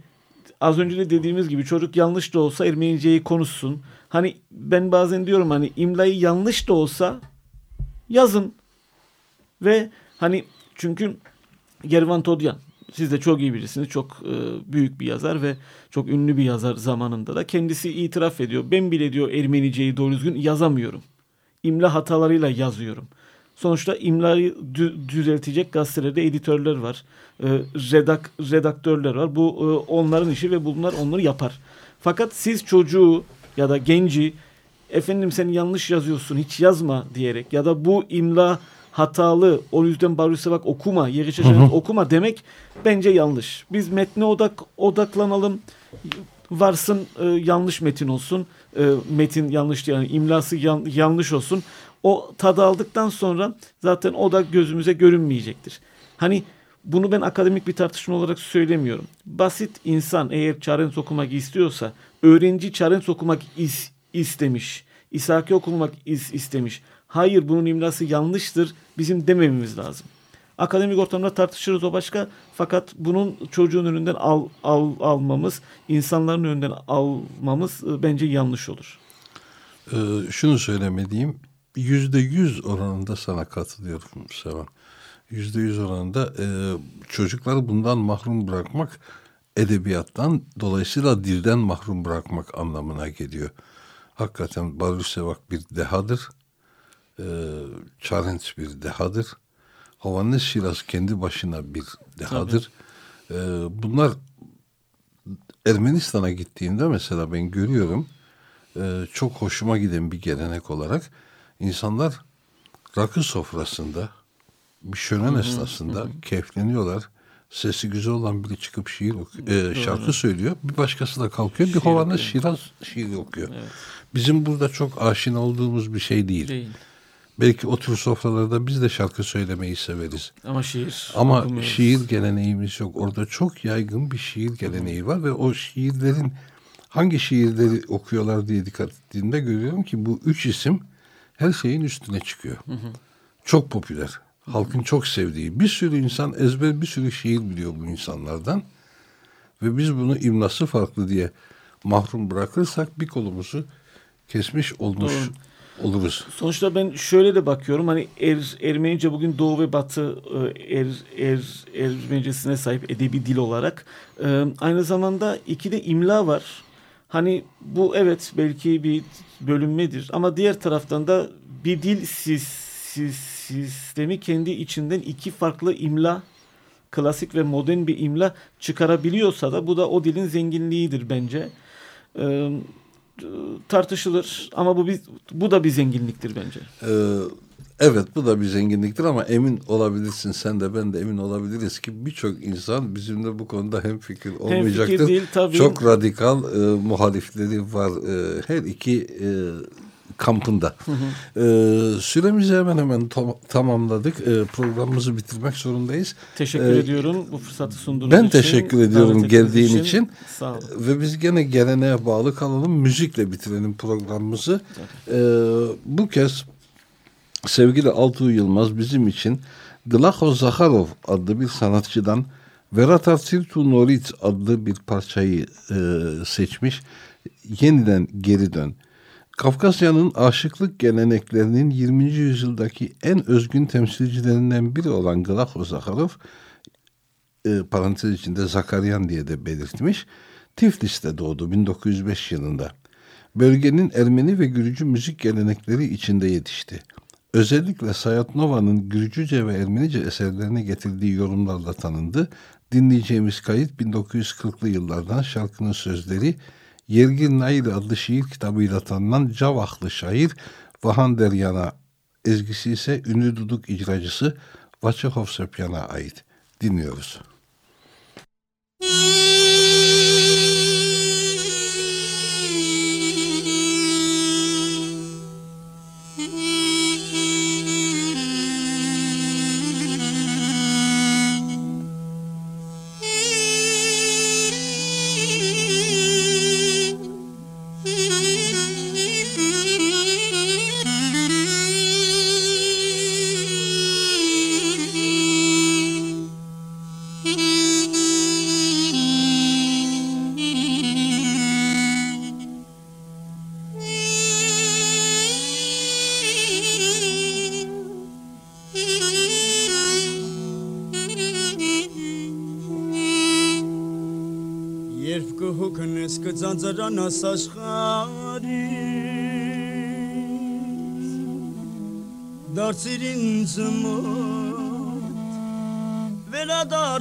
az önce de dediğimiz gibi çocuk yanlış da olsa Ermeniceyi konuşsun. Hani ben bazen diyorum hani imlayı yanlış da olsa yazın. Ve hani çünkü Gervan Todyan siz de çok iyi birisiniz. Çok e, büyük bir yazar ve çok ünlü bir yazar zamanında da kendisi itiraf ediyor. Ben bile diyor Ermeniceyi doğru düzgün yazamıyorum. İmla hatalarıyla yazıyorum. Sonuçta imlayı dü- düzeltecek gazetelerde editörler var. E, redak redaktörler var. Bu e, onların işi ve bunlar onları yapar. Fakat siz çocuğu ya da genci efendim sen yanlış yazıyorsun hiç yazma diyerek ya da bu imla hatalı o yüzden Barus'a bak okuma yeri şaşırarak okuma demek bence yanlış. Biz metne odak odaklanalım varsın e, yanlış metin olsun e, metin yanlış yani imlası yan, yanlış olsun o tadı aldıktan sonra zaten o da gözümüze görünmeyecektir. Hani bunu ben akademik bir tartışma olarak söylemiyorum. Basit insan eğer Çarens okumak istiyorsa öğrenci Çarens okumak is, istemiş. İshaki okumak is, istemiş. Hayır bunun imlası yanlıştır bizim demememiz lazım. Akademik ortamda tartışırız o başka. Fakat bunun çocuğun önünden al, al, almamız, insanların önünden almamız e, bence yanlış olur. Ee, şunu söylemediğim yüzde yüz oranında sana katılıyorum Sevan. Yüzde yüz oranında e, çocukları bundan mahrum bırakmak edebiyattan dolayısıyla dilden mahrum bırakmak anlamına geliyor. Hakikaten Barış Sevak bir dehadır. E, Çarent bir dehadır. Hovannes Şiraz kendi başına bir dehadır. E, bunlar Ermenistan'a gittiğimde mesela ben görüyorum e, çok hoşuma giden bir gelenek olarak insanlar rakı sofrasında bir şölen esnasında keyifleniyorlar. Sesi güzel olan biri çıkıp şiir oku- e, şarkı söylüyor. Bir başkası da kalkıyor. Bir Hovannes Şiraz şiir okuyor. Evet. Bizim burada çok aşina olduğumuz bir şey değil. Değil. Belki o tür sofralarda biz de şarkı söylemeyi severiz. Ama şiir. Ama okumuyoruz. şiir geleneğimiz yok. Orada çok yaygın bir şiir geleneği var ve o şiirlerin hangi şiirleri okuyorlar diye dikkat ettiğimde görüyorum ki bu üç isim her şeyin üstüne çıkıyor. Çok popüler. Halkın çok sevdiği. Bir sürü insan ezber bir sürü şiir biliyor bu insanlardan. Ve biz bunu imlası farklı diye mahrum bırakırsak bir kolumuzu kesmiş olmuş oluruz. Sonuçta ben şöyle de bakıyorum hani er, Ermenice bugün Doğu ve Batı e, er, er, Ermenicesine sahip edebi dil olarak e, aynı zamanda iki de imla var. Hani bu evet belki bir bölünmedir ama diğer taraftan da bir dil sis, sis, sistemi kendi içinden iki farklı imla klasik ve modern bir imla çıkarabiliyorsa da bu da o dilin zenginliğidir bence. Ee, tartışılır ama bu bir, bu da bir zenginliktir bence. Ee, evet bu da bir zenginliktir ama emin olabilirsin sen de ben de emin olabiliriz ki birçok insan bizimle bu konuda hemfikir olmayacaktır. değil, tabii. Çok radikal e, muhalifleri var e, her iki e, kampında. E, süremizi hemen hemen tam- tamamladık. E, programımızı bitirmek zorundayız. Teşekkür Ee, ediyorum bu fırsatı sunduğunuz ben için. teşekkür ediyorum geldiğin için. Sağ olun. Ve biz gene geleneğe bağlı kalalım. Müzikle bitirelim programımızı. Ee, bu kez sevgili Altuğ Yılmaz bizim için Dlaho Zakharov adlı bir sanatçıdan Veratar Tirtu Norit adlı bir parçayı e, seçmiş. Yeniden geri dön. Kafkasya'nın aşıklık geleneklerinin 20. yüzyıldaki en özgün temsilcilerinden biri olan Glaho Zakharov e, parantez içinde Zakaryan diye de belirtmiş. Tiflis'te doğdu 1905 yılında. bölgenin Ermeni ve Gürcü müzik gelenekleri içinde yetişti. Özellikle Sayat Nova'nın Gürcüce ve Ermenice eserlerine getirdiği yorumlarla tanındı. Dinleyeceğimiz kayıt 1940'lı yıllardan şarkının sözleri Yergin Nail adlı şiir kitabıyla tanınan Cavahlı şair Vahan Deryan'a, ezgisi ise ünlü duduk icracısı Vaçakov Söpyan'a ait. Dinliyoruz. Müzik <laughs> Serana saçkaris Dar sirin zımut Vela dar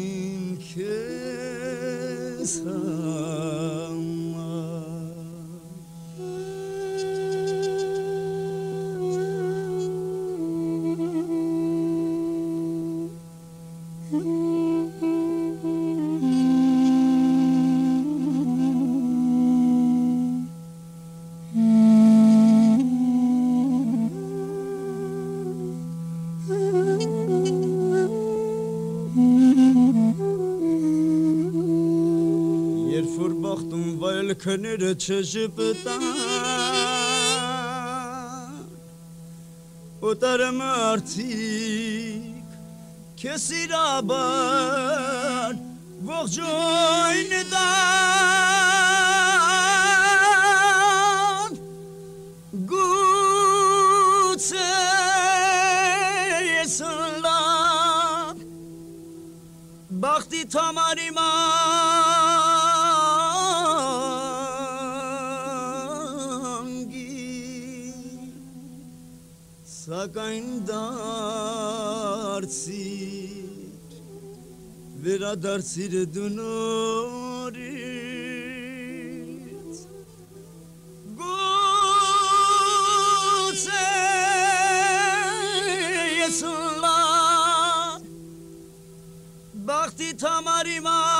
دل کنر چشم و artık kesir abar Vok joynidan Gutsesinlar Bakti tamam kajndar sir Viradar sir dunorit Guse yesulla Bakti tamarima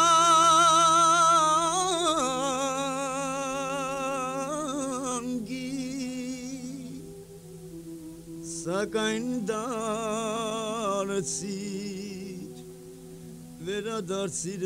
Սակայն դարձիր վերադարձիր